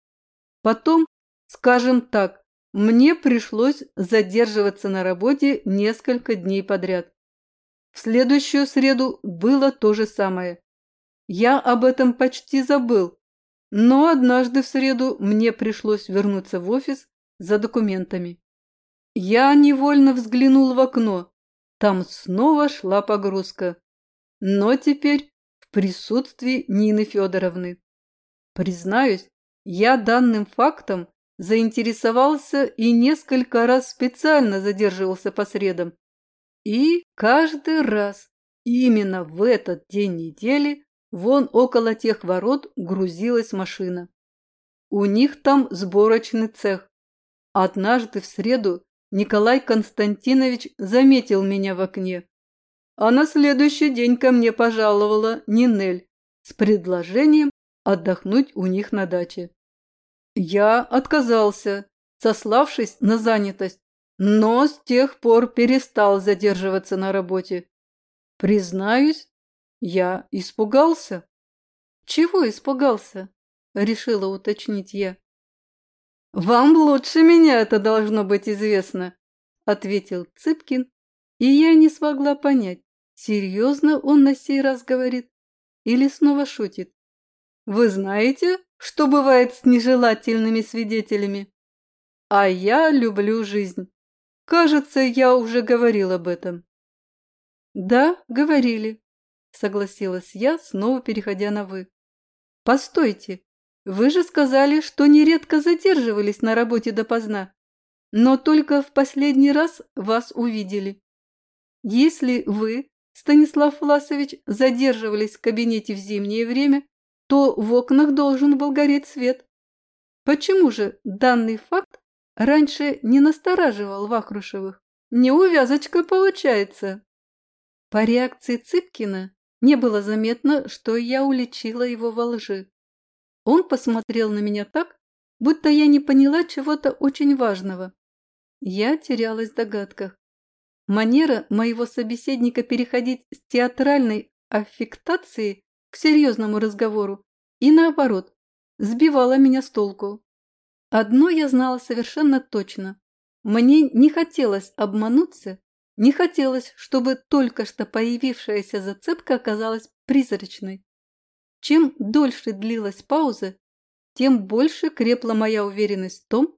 Потом, скажем так, мне пришлось задерживаться на работе несколько дней подряд. В следующую среду было то же самое. Я об этом почти забыл, но однажды в среду мне пришлось вернуться в офис за документами. Я невольно взглянул в окно. Там снова шла погрузка. Но теперь в присутствии Нины Федоровны. Признаюсь, я данным фактом заинтересовался и несколько раз специально задерживался по средам, и каждый раз, именно в этот день недели, вон около тех ворот грузилась машина. У них там сборочный цех. Однажды в среду Николай Константинович заметил меня в окне. А на следующий день ко мне пожаловала Нинель с предложением отдохнуть у них на даче. Я отказался, сославшись на занятость, но с тех пор перестал задерживаться на работе. Признаюсь, я испугался. Чего испугался? Решила уточнить я. Вам лучше меня это должно быть известно, ответил Цыпкин, и я не смогла понять, серьезно он на сей раз говорит или снова шутит. Вы знаете, что бывает с нежелательными свидетелями? А я люблю жизнь. Кажется, я уже говорил об этом. Да, говорили, согласилась я, снова переходя на «вы». Постойте, вы же сказали, что нередко задерживались на работе допоздна, но только в последний раз вас увидели. Если вы, Станислав Власович, задерживались в кабинете в зимнее время, то в окнах должен был гореть свет. Почему же данный факт раньше не настораживал Вахрушевых? Неувязочка получается. По реакции Цыпкина не было заметно, что я уличила его во лжи. Он посмотрел на меня так, будто я не поняла чего-то очень важного. Я терялась в догадках. Манера моего собеседника переходить с театральной аффектации к серьезному разговору и наоборот, сбивала меня с толку. Одно я знала совершенно точно. Мне не хотелось обмануться, не хотелось, чтобы только что появившаяся зацепка оказалась призрачной. Чем дольше длилась пауза, тем больше крепла моя уверенность в том,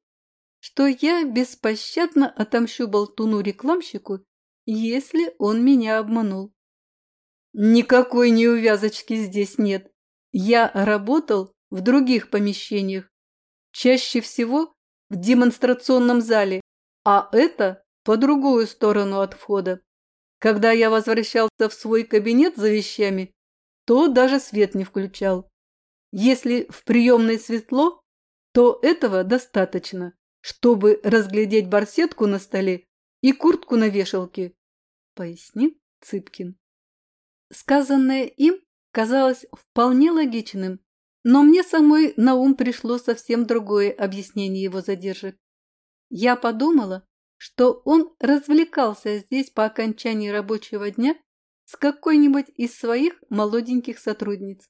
что я беспощадно отомщу болтуну-рекламщику, если он меня обманул. Никакой неувязочки здесь нет. Я работал в других помещениях, чаще всего в демонстрационном зале, а это по другую сторону от входа. Когда я возвращался в свой кабинет за вещами, то даже свет не включал. Если в приемной светло, то этого достаточно, чтобы разглядеть барсетку на столе и куртку на вешалке, пояснил Цыпкин. Сказанное им казалось вполне логичным, но мне самой на ум пришло совсем другое объяснение его задержек. Я подумала, что он развлекался здесь по окончании рабочего дня с какой-нибудь из своих молоденьких сотрудниц.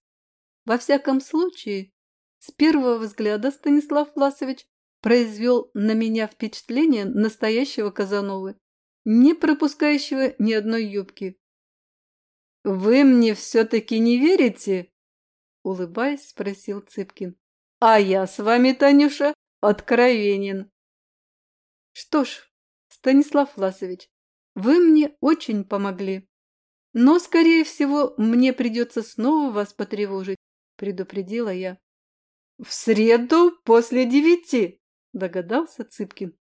Во всяком случае, с первого взгляда Станислав Власович произвел на меня впечатление настоящего Казановы, не пропускающего ни одной юбки. «Вы мне все-таки не верите?» Улыбаясь, спросил Цыпкин. «А я с вами, Танюша, откровенен». «Что ж, Станислав Власович, вы мне очень помогли. Но, скорее всего, мне придется снова вас потревожить», предупредила я. «В среду после девяти», догадался Цыпкин.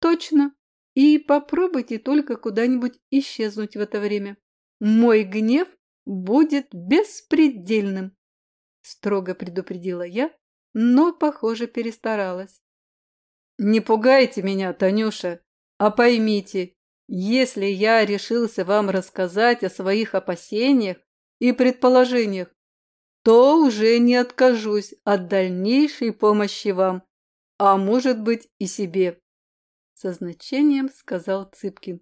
«Точно. И попробуйте только куда-нибудь исчезнуть в это время. Мой гнев будет беспредельным, строго предупредила я, но, похоже, перестаралась. Не пугайте меня, Танюша, а поймите, если я решился вам рассказать о своих опасениях и предположениях, то уже не откажусь от дальнейшей помощи вам, а может быть и себе. Со значением сказал Цыпкин.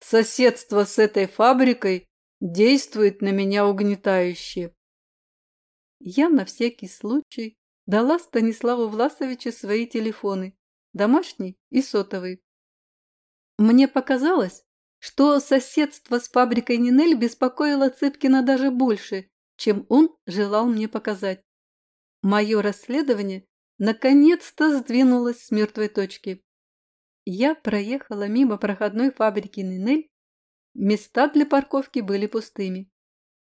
Соседство с этой фабрикой действует на меня угнетающе. Я на всякий случай дала Станиславу Власовичу свои телефоны, домашний и сотовый. Мне показалось, что соседство с фабрикой Нинель беспокоило Цыпкина даже больше, чем он желал мне показать. Мое расследование наконец-то сдвинулось с мертвой точки. Я проехала мимо проходной фабрики Нинель. Места для парковки были пустыми.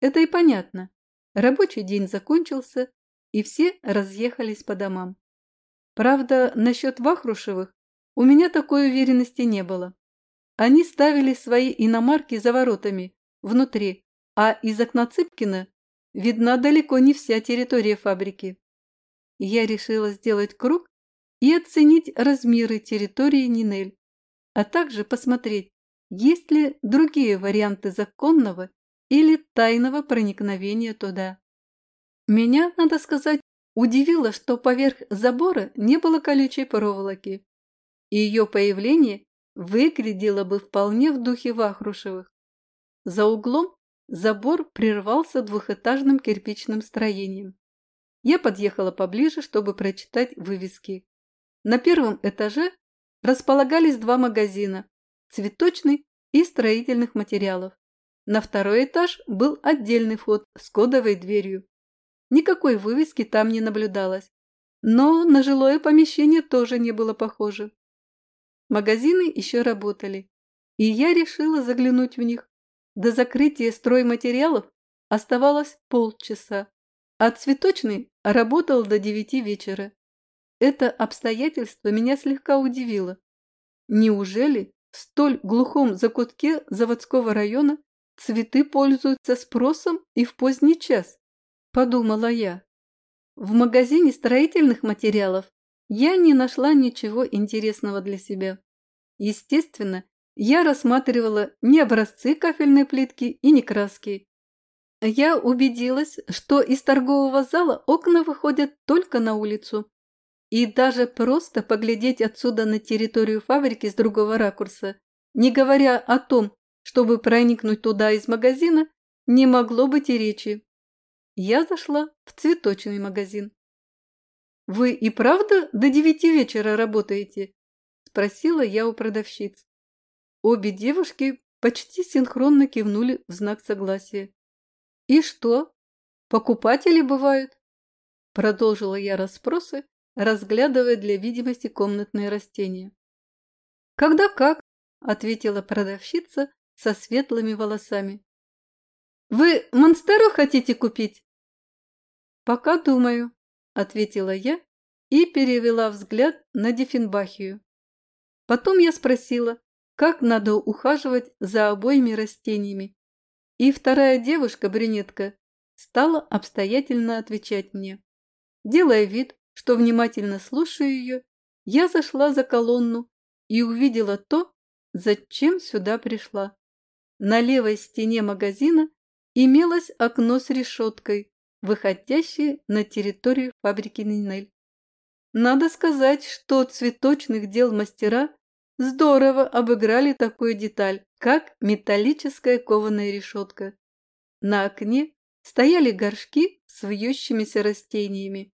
Это и понятно. Рабочий день закончился, и все разъехались по домам. Правда, насчет Вахрушевых у меня такой уверенности не было. Они ставили свои иномарки за воротами, внутри, а из окна Цыпкина видна далеко не вся территория фабрики. Я решила сделать круг и оценить размеры территории Нинель. а также посмотреть, есть ли другие варианты законного или тайного проникновения туда. Меня, надо сказать, удивило, что поверх забора не было колючей проволоки, и ее появление выглядело бы вполне в духе Вахрушевых. За углом забор прервался двухэтажным кирпичным строением. Я подъехала поближе, чтобы прочитать вывески. На первом этаже располагались два магазина – цветочный и строительных материалов. На второй этаж был отдельный вход с кодовой дверью. Никакой вывески там не наблюдалось, но на жилое помещение тоже не было похоже. Магазины еще работали, и я решила заглянуть в них. До закрытия стройматериалов оставалось полчаса, а цветочный работал до девяти вечера. Это обстоятельство меня слегка удивило. Неужели в столь глухом закутке заводского района цветы пользуются спросом и в поздний час? Подумала я. В магазине строительных материалов я не нашла ничего интересного для себя. Естественно, я рассматривала не образцы кафельной плитки и не краски. Я убедилась, что из торгового зала окна выходят только на улицу, и даже просто поглядеть отсюда на территорию фабрики с другого ракурса, не говоря о том, чтобы проникнуть туда из магазина, не могло быть и речи. Я зашла в цветочный магазин. «Вы и правда до девяти вечера работаете?» – спросила я у продавщиц. Обе девушки почти синхронно кивнули в знак согласия. «И что? Покупатели бывают?» Продолжила я расспросы, разглядывая для видимости комнатные растения. «Когда как?» – ответила продавщица со светлыми волосами. «Вы монстеру хотите купить?» «Пока думаю», – ответила я и перевела взгляд на Диффенбахию. Потом я спросила, как надо ухаживать за обоими растениями, и вторая девушка-брюнетка стала обстоятельно отвечать мне. Делая вид, что внимательно слушаю ее, я зашла за колонну и увидела то, зачем сюда пришла. На левой стене магазина имелось окно с решеткой, выходящее на территорию фабрики Нинель. Надо сказать, что цветочных дел мастера здорово обыграли такую деталь, как металлическая кованая решетка. На окне стояли горшки с вьющимися растениями.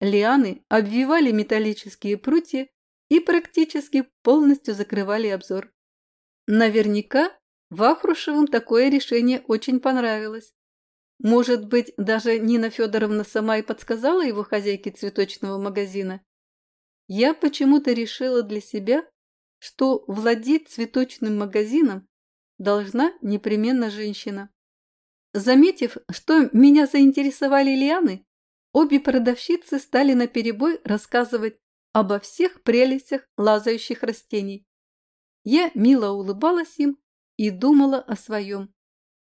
Лианы обвивали металлические прутья и практически полностью закрывали обзор. Наверняка Вахрушевым такое решение очень понравилось. Может быть, даже Нина Федоровна сама и подсказала его хозяйке цветочного магазина. Я почему-то решила для себя, что владеть цветочным магазином должна непременно женщина. Заметив, что меня заинтересовали лианы, Обе продавщицы стали наперебой рассказывать обо всех прелестях лазающих растений. Я мило улыбалась им и думала о своем.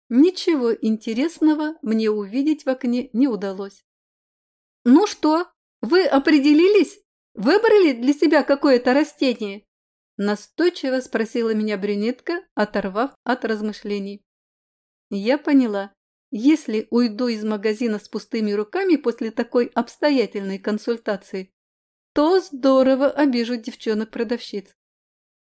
Ничего интересного мне увидеть в окне не удалось. «Ну что, вы определились? Выбрали для себя какое-то растение?» Настойчиво спросила меня брюнетка, оторвав от размышлений. Я поняла, если уйду из магазина с пустыми руками после такой обстоятельной консультации, то здорово обижу девчонок-продавщиц.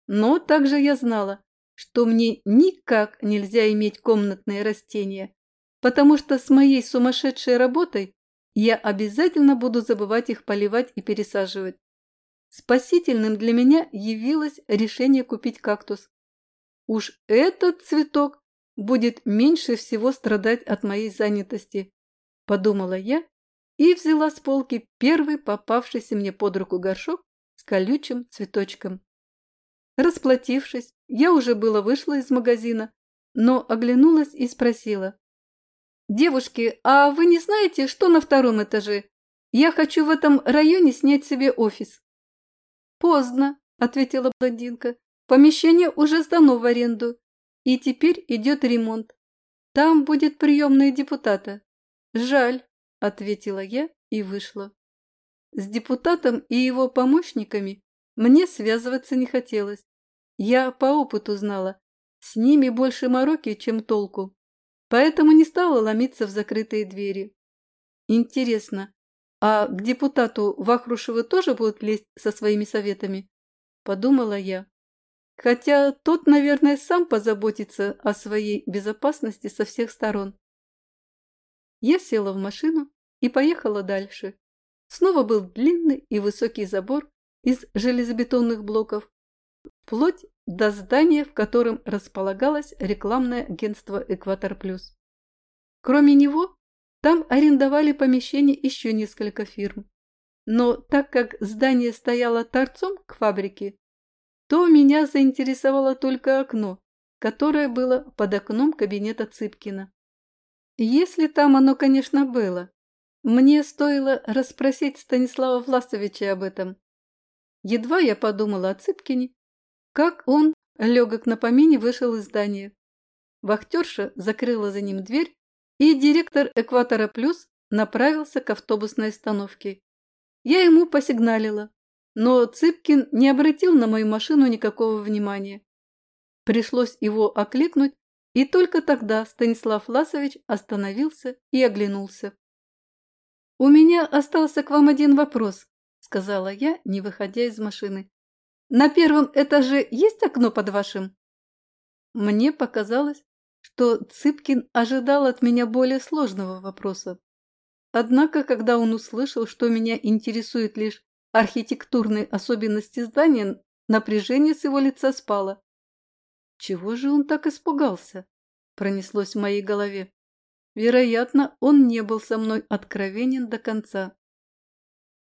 Но также я знала, что мне никак нельзя иметь комнатные растения, потому что с моей сумасшедшей работой я обязательно буду забывать их поливать и пересаживать. Спасительным для меня явилось решение купить кактус. Уж этот цветок будет меньше всего страдать от моей занятости, подумала я и взяла с полки первый попавшийся мне под руку горшок с колючим цветочком. Расплатившись, я уже было вышла из магазина, но оглянулась и спросила. «Девушки, а вы не знаете, что на втором этаже? Я хочу в этом районе снять себе офис». «Поздно», – ответила блондинка. «Помещение уже сдано в аренду. И теперь идет ремонт. Там будет приемная депутата. Жаль, ответила я и вышла. С депутатом и его помощниками мне связываться не хотелось. Я по опыту знала, с ними больше мороки, чем толку, поэтому не стала ломиться в закрытые двери. Интересно, а к депутату Вахрушеву тоже будут лезть со своими советами? Подумала я. Хотя тот, наверное, сам позаботится о своей безопасности со всех сторон. Я села в машину и поехала дальше. Снова был длинный и высокий забор из железобетонных блоков, вплоть до здания, в котором располагалось рекламное агентство «Экватор Плюс». Кроме него, там арендовали помещение еще несколько фирм. Но так как здание стояло торцом к фабрике, то меня заинтересовало только окно, которое было под окном кабинета Цыпкина. Если там оно, конечно, было. Мне стоило расспросить Станислава Власовича об этом. Едва я подумала о Цыпкине, как он, легок на помине, вышел из здания. Вахтерша закрыла за ним дверь, и директор «Экватора Плюс» направился к автобусной остановке. Я ему посигналила, но Цыпкин не обратил на мою машину никакого внимания. Пришлось его окликнуть, и только тогда Станислав Ласович остановился и оглянулся. «У меня остался к вам один вопрос», – сказала я, не выходя из машины. «На первом этаже есть окно под вашим?» Мне показалось, что Цыпкин ожидал от меня более сложного вопроса. Однако, когда он услышал, что меня интересуют лишь архитектурные особенности здания, напряжение с его лица спало. Чего же он так испугался? Пронеслось в моей голове. Вероятно, он не был со мной откровенен до конца.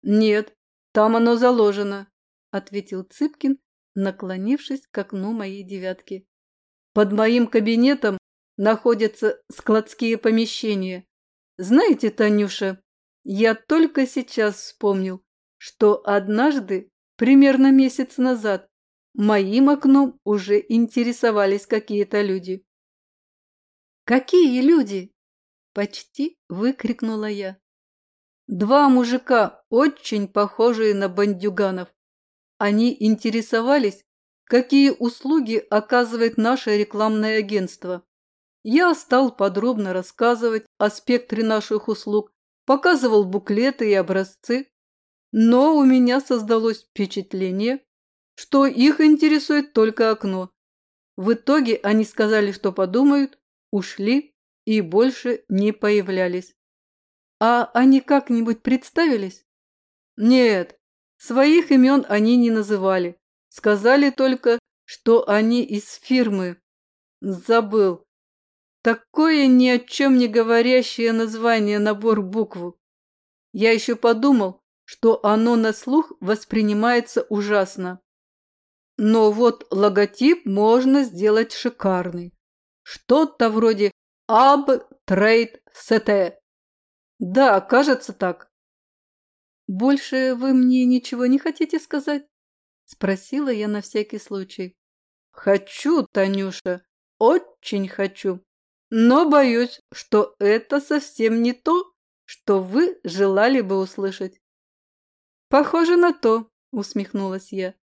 «Нет, там оно заложено», — ответил Цыпкин, наклонившись к окну моей девятки. «Под моим кабинетом находятся складские помещения. Знаете, Танюша, я только сейчас вспомнил, что однажды, примерно месяц назад, моим окном уже интересовались какие-то люди. «Какие люди?» – почти выкрикнула я. Два мужика, очень похожие на бандюганов. Они интересовались, какие услуги оказывает наше рекламное агентство. Я стал подробно рассказывать о спектре наших услуг, показывал буклеты и образцы, но у меня создалось впечатление, что их интересует только окно. В итоге они сказали, что подумают, ушли и больше не появлялись. А они как-нибудь представились? Нет, своих имен они не называли. Сказали только, что они из фирмы. Забыл, Такое ни о чем не говорящее название набор букв. Я еще подумал, что оно на слух воспринимается ужасно. Но вот логотип можно сделать шикарный. Что-то вроде Ab Trade CT. Да, кажется так. Больше вы мне ничего не хотите сказать? Спросила я на всякий случай. Хочу, Танюша, очень хочу но боюсь, что это совсем не то, что вы желали бы услышать. Похоже на то, усмехнулась я.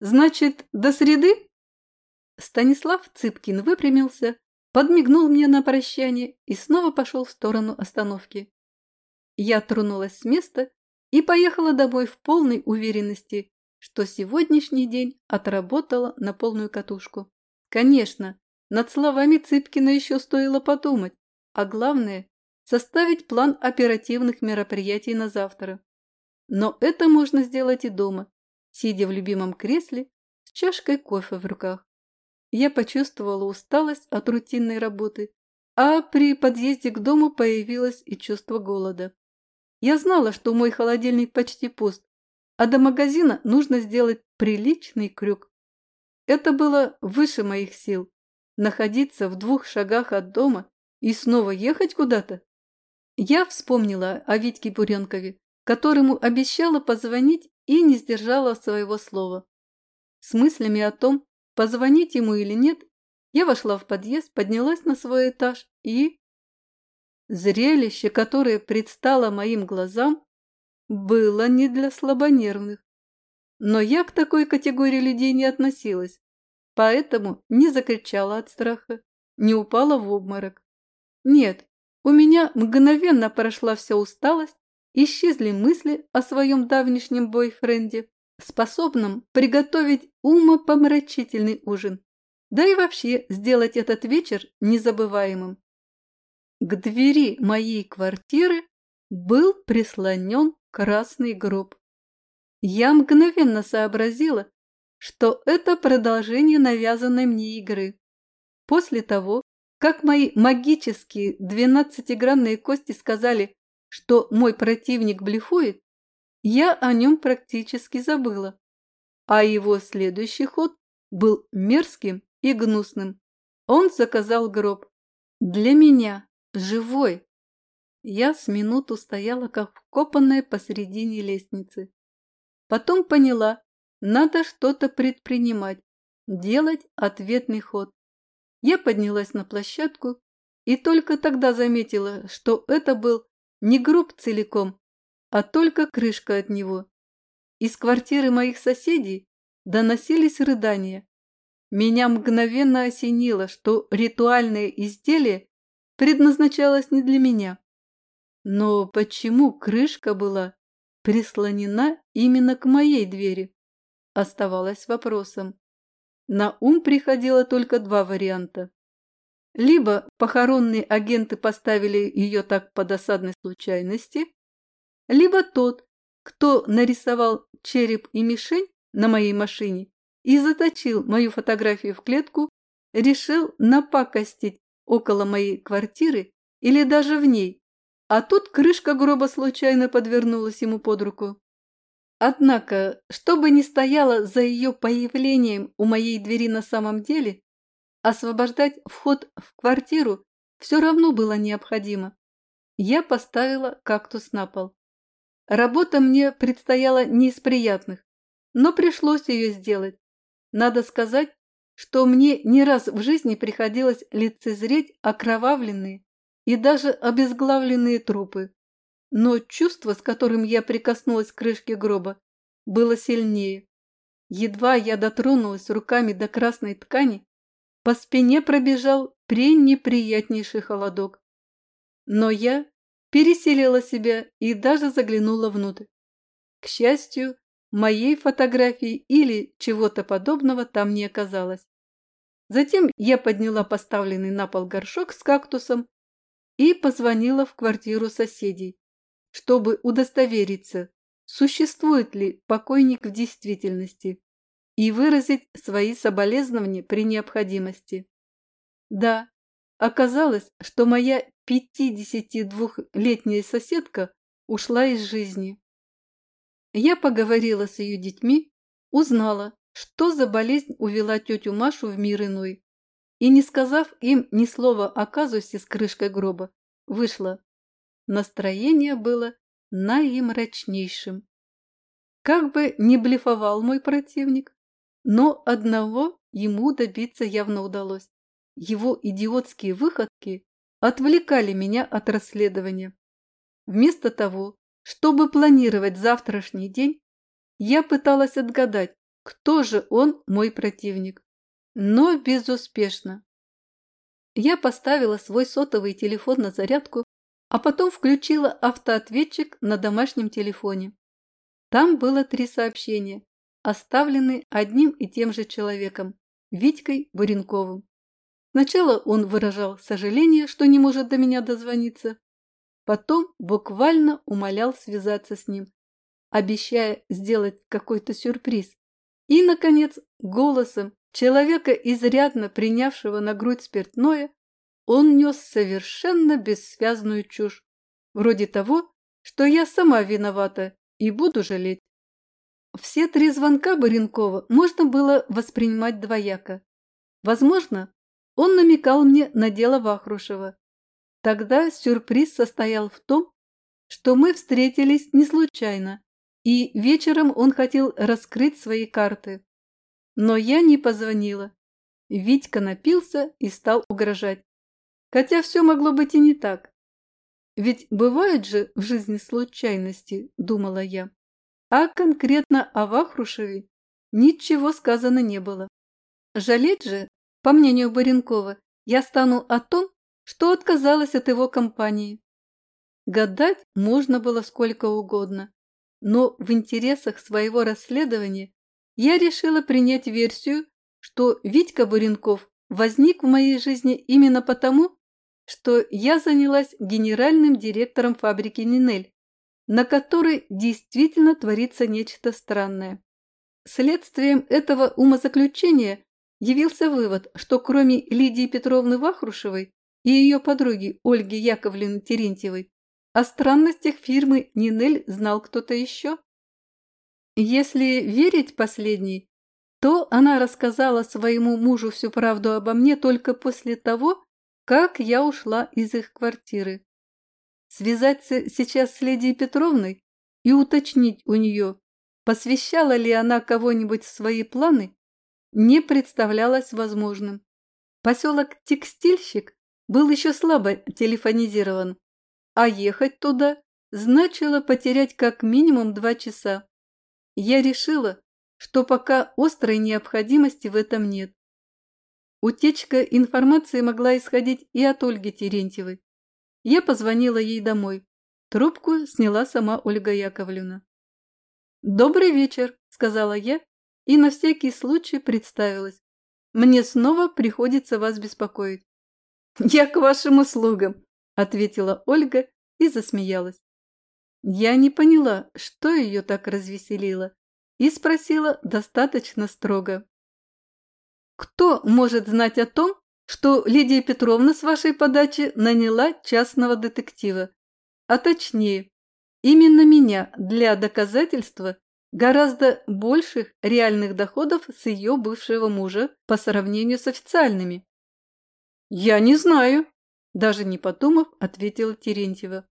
Значит, до среды? Станислав Цыпкин выпрямился, подмигнул мне на прощание и снова пошел в сторону остановки. Я тронулась с места и поехала домой в полной уверенности, что сегодняшний день отработала на полную катушку. Конечно, над словами Цыпкина еще стоило подумать, а главное – составить план оперативных мероприятий на завтра. Но это можно сделать и дома, сидя в любимом кресле с чашкой кофе в руках. Я почувствовала усталость от рутинной работы, а при подъезде к дому появилось и чувство голода. Я знала, что мой холодильник почти пуст, а до магазина нужно сделать приличный крюк. Это было выше моих сил находиться в двух шагах от дома и снова ехать куда-то? Я вспомнила о Витьке Буренкове, которому обещала позвонить и не сдержала своего слова. С мыслями о том, позвонить ему или нет, я вошла в подъезд, поднялась на свой этаж и... Зрелище, которое предстало моим глазам, было не для слабонервных. Но я к такой категории людей не относилась. Поэтому не закричала от страха, не упала в обморок. Нет, у меня мгновенно прошла вся усталость, исчезли мысли о своем давнишнем бойфренде, способном приготовить умопомрачительный ужин, да и вообще сделать этот вечер незабываемым. К двери моей квартиры был прислонен красный гроб. Я мгновенно сообразила, что это продолжение навязанной мне игры. После того, как мои магические двенадцатигранные кости сказали, что мой противник блефует, я о нем практически забыла. А его следующий ход был мерзким и гнусным. Он заказал гроб. Для меня, живой. Я с минуту стояла, как вкопанная посредине лестницы. Потом поняла, надо что-то предпринимать, делать ответный ход. Я поднялась на площадку и только тогда заметила, что это был не гроб целиком, а только крышка от него. Из квартиры моих соседей доносились рыдания. Меня мгновенно осенило, что ритуальное изделие предназначалось не для меня. Но почему крышка была прислонена именно к моей двери? Оставалось вопросом. На ум приходило только два варианта. Либо похоронные агенты поставили ее так по досадной случайности, либо тот, кто нарисовал череп и мишень на моей машине и заточил мою фотографию в клетку, решил напакостить около моей квартиры или даже в ней, а тут крышка гроба случайно подвернулась ему под руку. Однако, что бы ни стояло за ее появлением у моей двери на самом деле, освобождать вход в квартиру все равно было необходимо. Я поставила кактус на пол. Работа мне предстояла не из приятных, но пришлось ее сделать. Надо сказать, что мне не раз в жизни приходилось лицезреть окровавленные и даже обезглавленные трупы. Но чувство, с которым я прикоснулась к крышке гроба, было сильнее. Едва я дотронулась руками до красной ткани, по спине пробежал пренеприятнейший холодок. Но я переселила себя и даже заглянула внутрь. К счастью, моей фотографии или чего-то подобного там не оказалось. Затем я подняла поставленный на пол горшок с кактусом и позвонила в квартиру соседей чтобы удостовериться, существует ли покойник в действительности, и выразить свои соболезнования при необходимости. Да, оказалось, что моя 52-летняя соседка ушла из жизни. Я поговорила с ее детьми, узнала, что за болезнь увела тетю Машу в мир иной, и, не сказав им ни слова о казусе с крышкой гроба, вышла. Настроение было наимрачнейшим. Как бы не блефовал мой противник, но одного ему добиться явно удалось. Его идиотские выходки отвлекали меня от расследования. Вместо того, чтобы планировать завтрашний день, я пыталась отгадать, кто же он, мой противник. Но безуспешно. Я поставила свой сотовый телефон на зарядку а потом включила автоответчик на домашнем телефоне. Там было три сообщения, оставленные одним и тем же человеком – Витькой Буренковым. Сначала он выражал сожаление, что не может до меня дозвониться, потом буквально умолял связаться с ним, обещая сделать какой-то сюрприз. И, наконец, голосом человека, изрядно принявшего на грудь спиртное, он нес совершенно бессвязную чушь, вроде того, что я сама виновата и буду жалеть. Все три звонка Баренкова можно было воспринимать двояко. Возможно, он намекал мне на дело Вахрушева. Тогда сюрприз состоял в том, что мы встретились не случайно, и вечером он хотел раскрыть свои карты. Но я не позвонила. Витька напился и стал угрожать. Хотя все могло быть и не так. Ведь бывают же в жизни случайности, думала я. А конкретно о Вахрушеве ничего сказано не было. Жалеть же, по мнению Баренкова, я стану о том, что отказалась от его компании. Гадать можно было сколько угодно, но в интересах своего расследования я решила принять версию, что Витька Буренков возник в моей жизни именно потому, что я занялась генеральным директором фабрики «Нинель», на которой действительно творится нечто странное. Следствием этого умозаключения явился вывод, что кроме Лидии Петровны Вахрушевой и ее подруги Ольги Яковлевны Терентьевой, о странностях фирмы Нинель знал кто-то еще. Если верить последней, то она рассказала своему мужу всю правду обо мне только после того, как я ушла из их квартиры. Связаться сейчас с Лидией Петровной и уточнить у нее, посвящала ли она кого-нибудь в свои планы, не представлялось возможным. Поселок Текстильщик был еще слабо телефонизирован, а ехать туда значило потерять как минимум два часа. Я решила, что пока острой необходимости в этом нет. Утечка информации могла исходить и от Ольги Терентьевой. Я позвонила ей домой. Трубку сняла сама Ольга Яковлевна. «Добрый вечер», – сказала я и на всякий случай представилась. «Мне снова приходится вас беспокоить». «Я к вашим услугам», – ответила Ольга и засмеялась. Я не поняла, что ее так развеселило, и спросила достаточно строго. Кто может знать о том, что Лидия Петровна с вашей подачи наняла частного детектива? А точнее, именно меня для доказательства гораздо больших реальных доходов с ее бывшего мужа по сравнению с официальными. «Я не знаю», – даже не подумав, ответила Терентьева.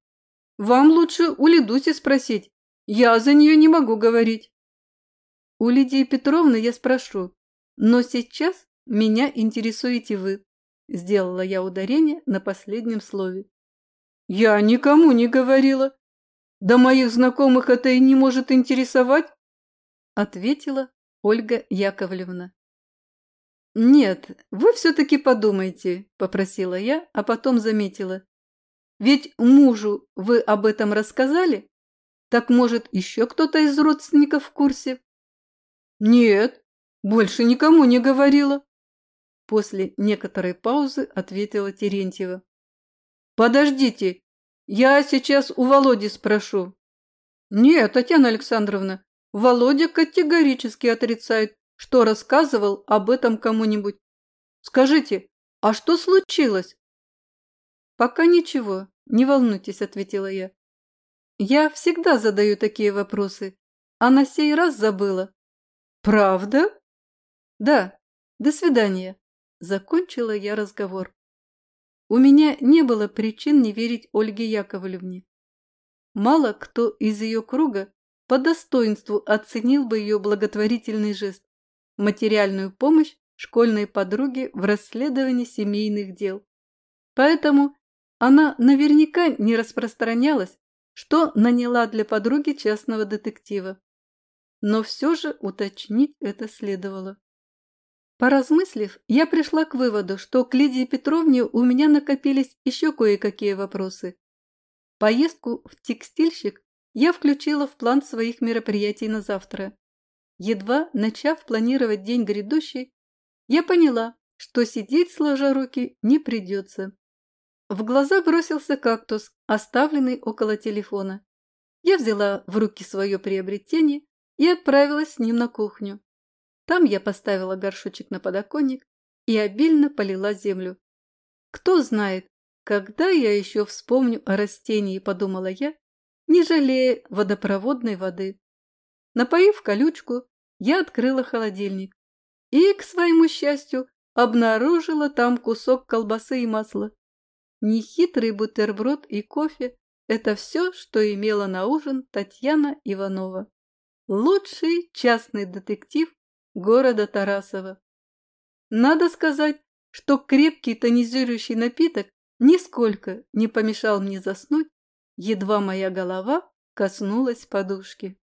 «Вам лучше у Лидуси спросить. Я за нее не могу говорить». «У Лидии Петровны я спрошу, но сейчас меня интересуете вы», – сделала я ударение на последнем слове. «Я никому не говорила. Да моих знакомых это и не может интересовать», – ответила Ольга Яковлевна. «Нет, вы все-таки подумайте», – попросила я, а потом заметила. «Ведь мужу вы об этом рассказали? Так, может, еще кто-то из родственников в курсе?» «Нет, больше никому не говорила», – после некоторой паузы ответила Терентьева. «Подождите, я сейчас у Володи спрошу». «Нет, Татьяна Александровна, Володя категорически отрицает, что рассказывал об этом кому-нибудь. Скажите, а что случилось? Пока ничего, не волнуйтесь, ответила я. Я всегда задаю такие вопросы, а на сей раз забыла. Правда? Да. До свидания. Закончила я разговор. У меня не было причин не верить Ольге Яковлевне. Мало кто из ее круга по достоинству оценил бы ее благотворительный жест материальную помощь школьной подруге в расследовании семейных дел. Поэтому она наверняка не распространялась, что наняла для подруги частного детектива. Но все же уточнить это следовало. Поразмыслив, я пришла к выводу, что к Лидии Петровне у меня накопились еще кое-какие вопросы. Поездку в текстильщик я включила в план своих мероприятий на завтра. Едва начав планировать день грядущий, я поняла, что сидеть сложа руки не придется. В глаза бросился кактус, оставленный около телефона. Я взяла в руки свое приобретение и отправилась с ним на кухню. Там я поставила горшочек на подоконник и обильно полила землю. Кто знает, когда я еще вспомню о растении, подумала я, не жалея водопроводной воды. Напоив колючку, я открыла холодильник и, к своему счастью, обнаружила там кусок колбасы и масла. Нехитрый бутерброд и кофе – это все, что имела на ужин Татьяна Иванова. Лучший частный детектив города Тарасова. Надо сказать, что крепкий тонизирующий напиток нисколько не помешал мне заснуть, едва моя голова коснулась подушки.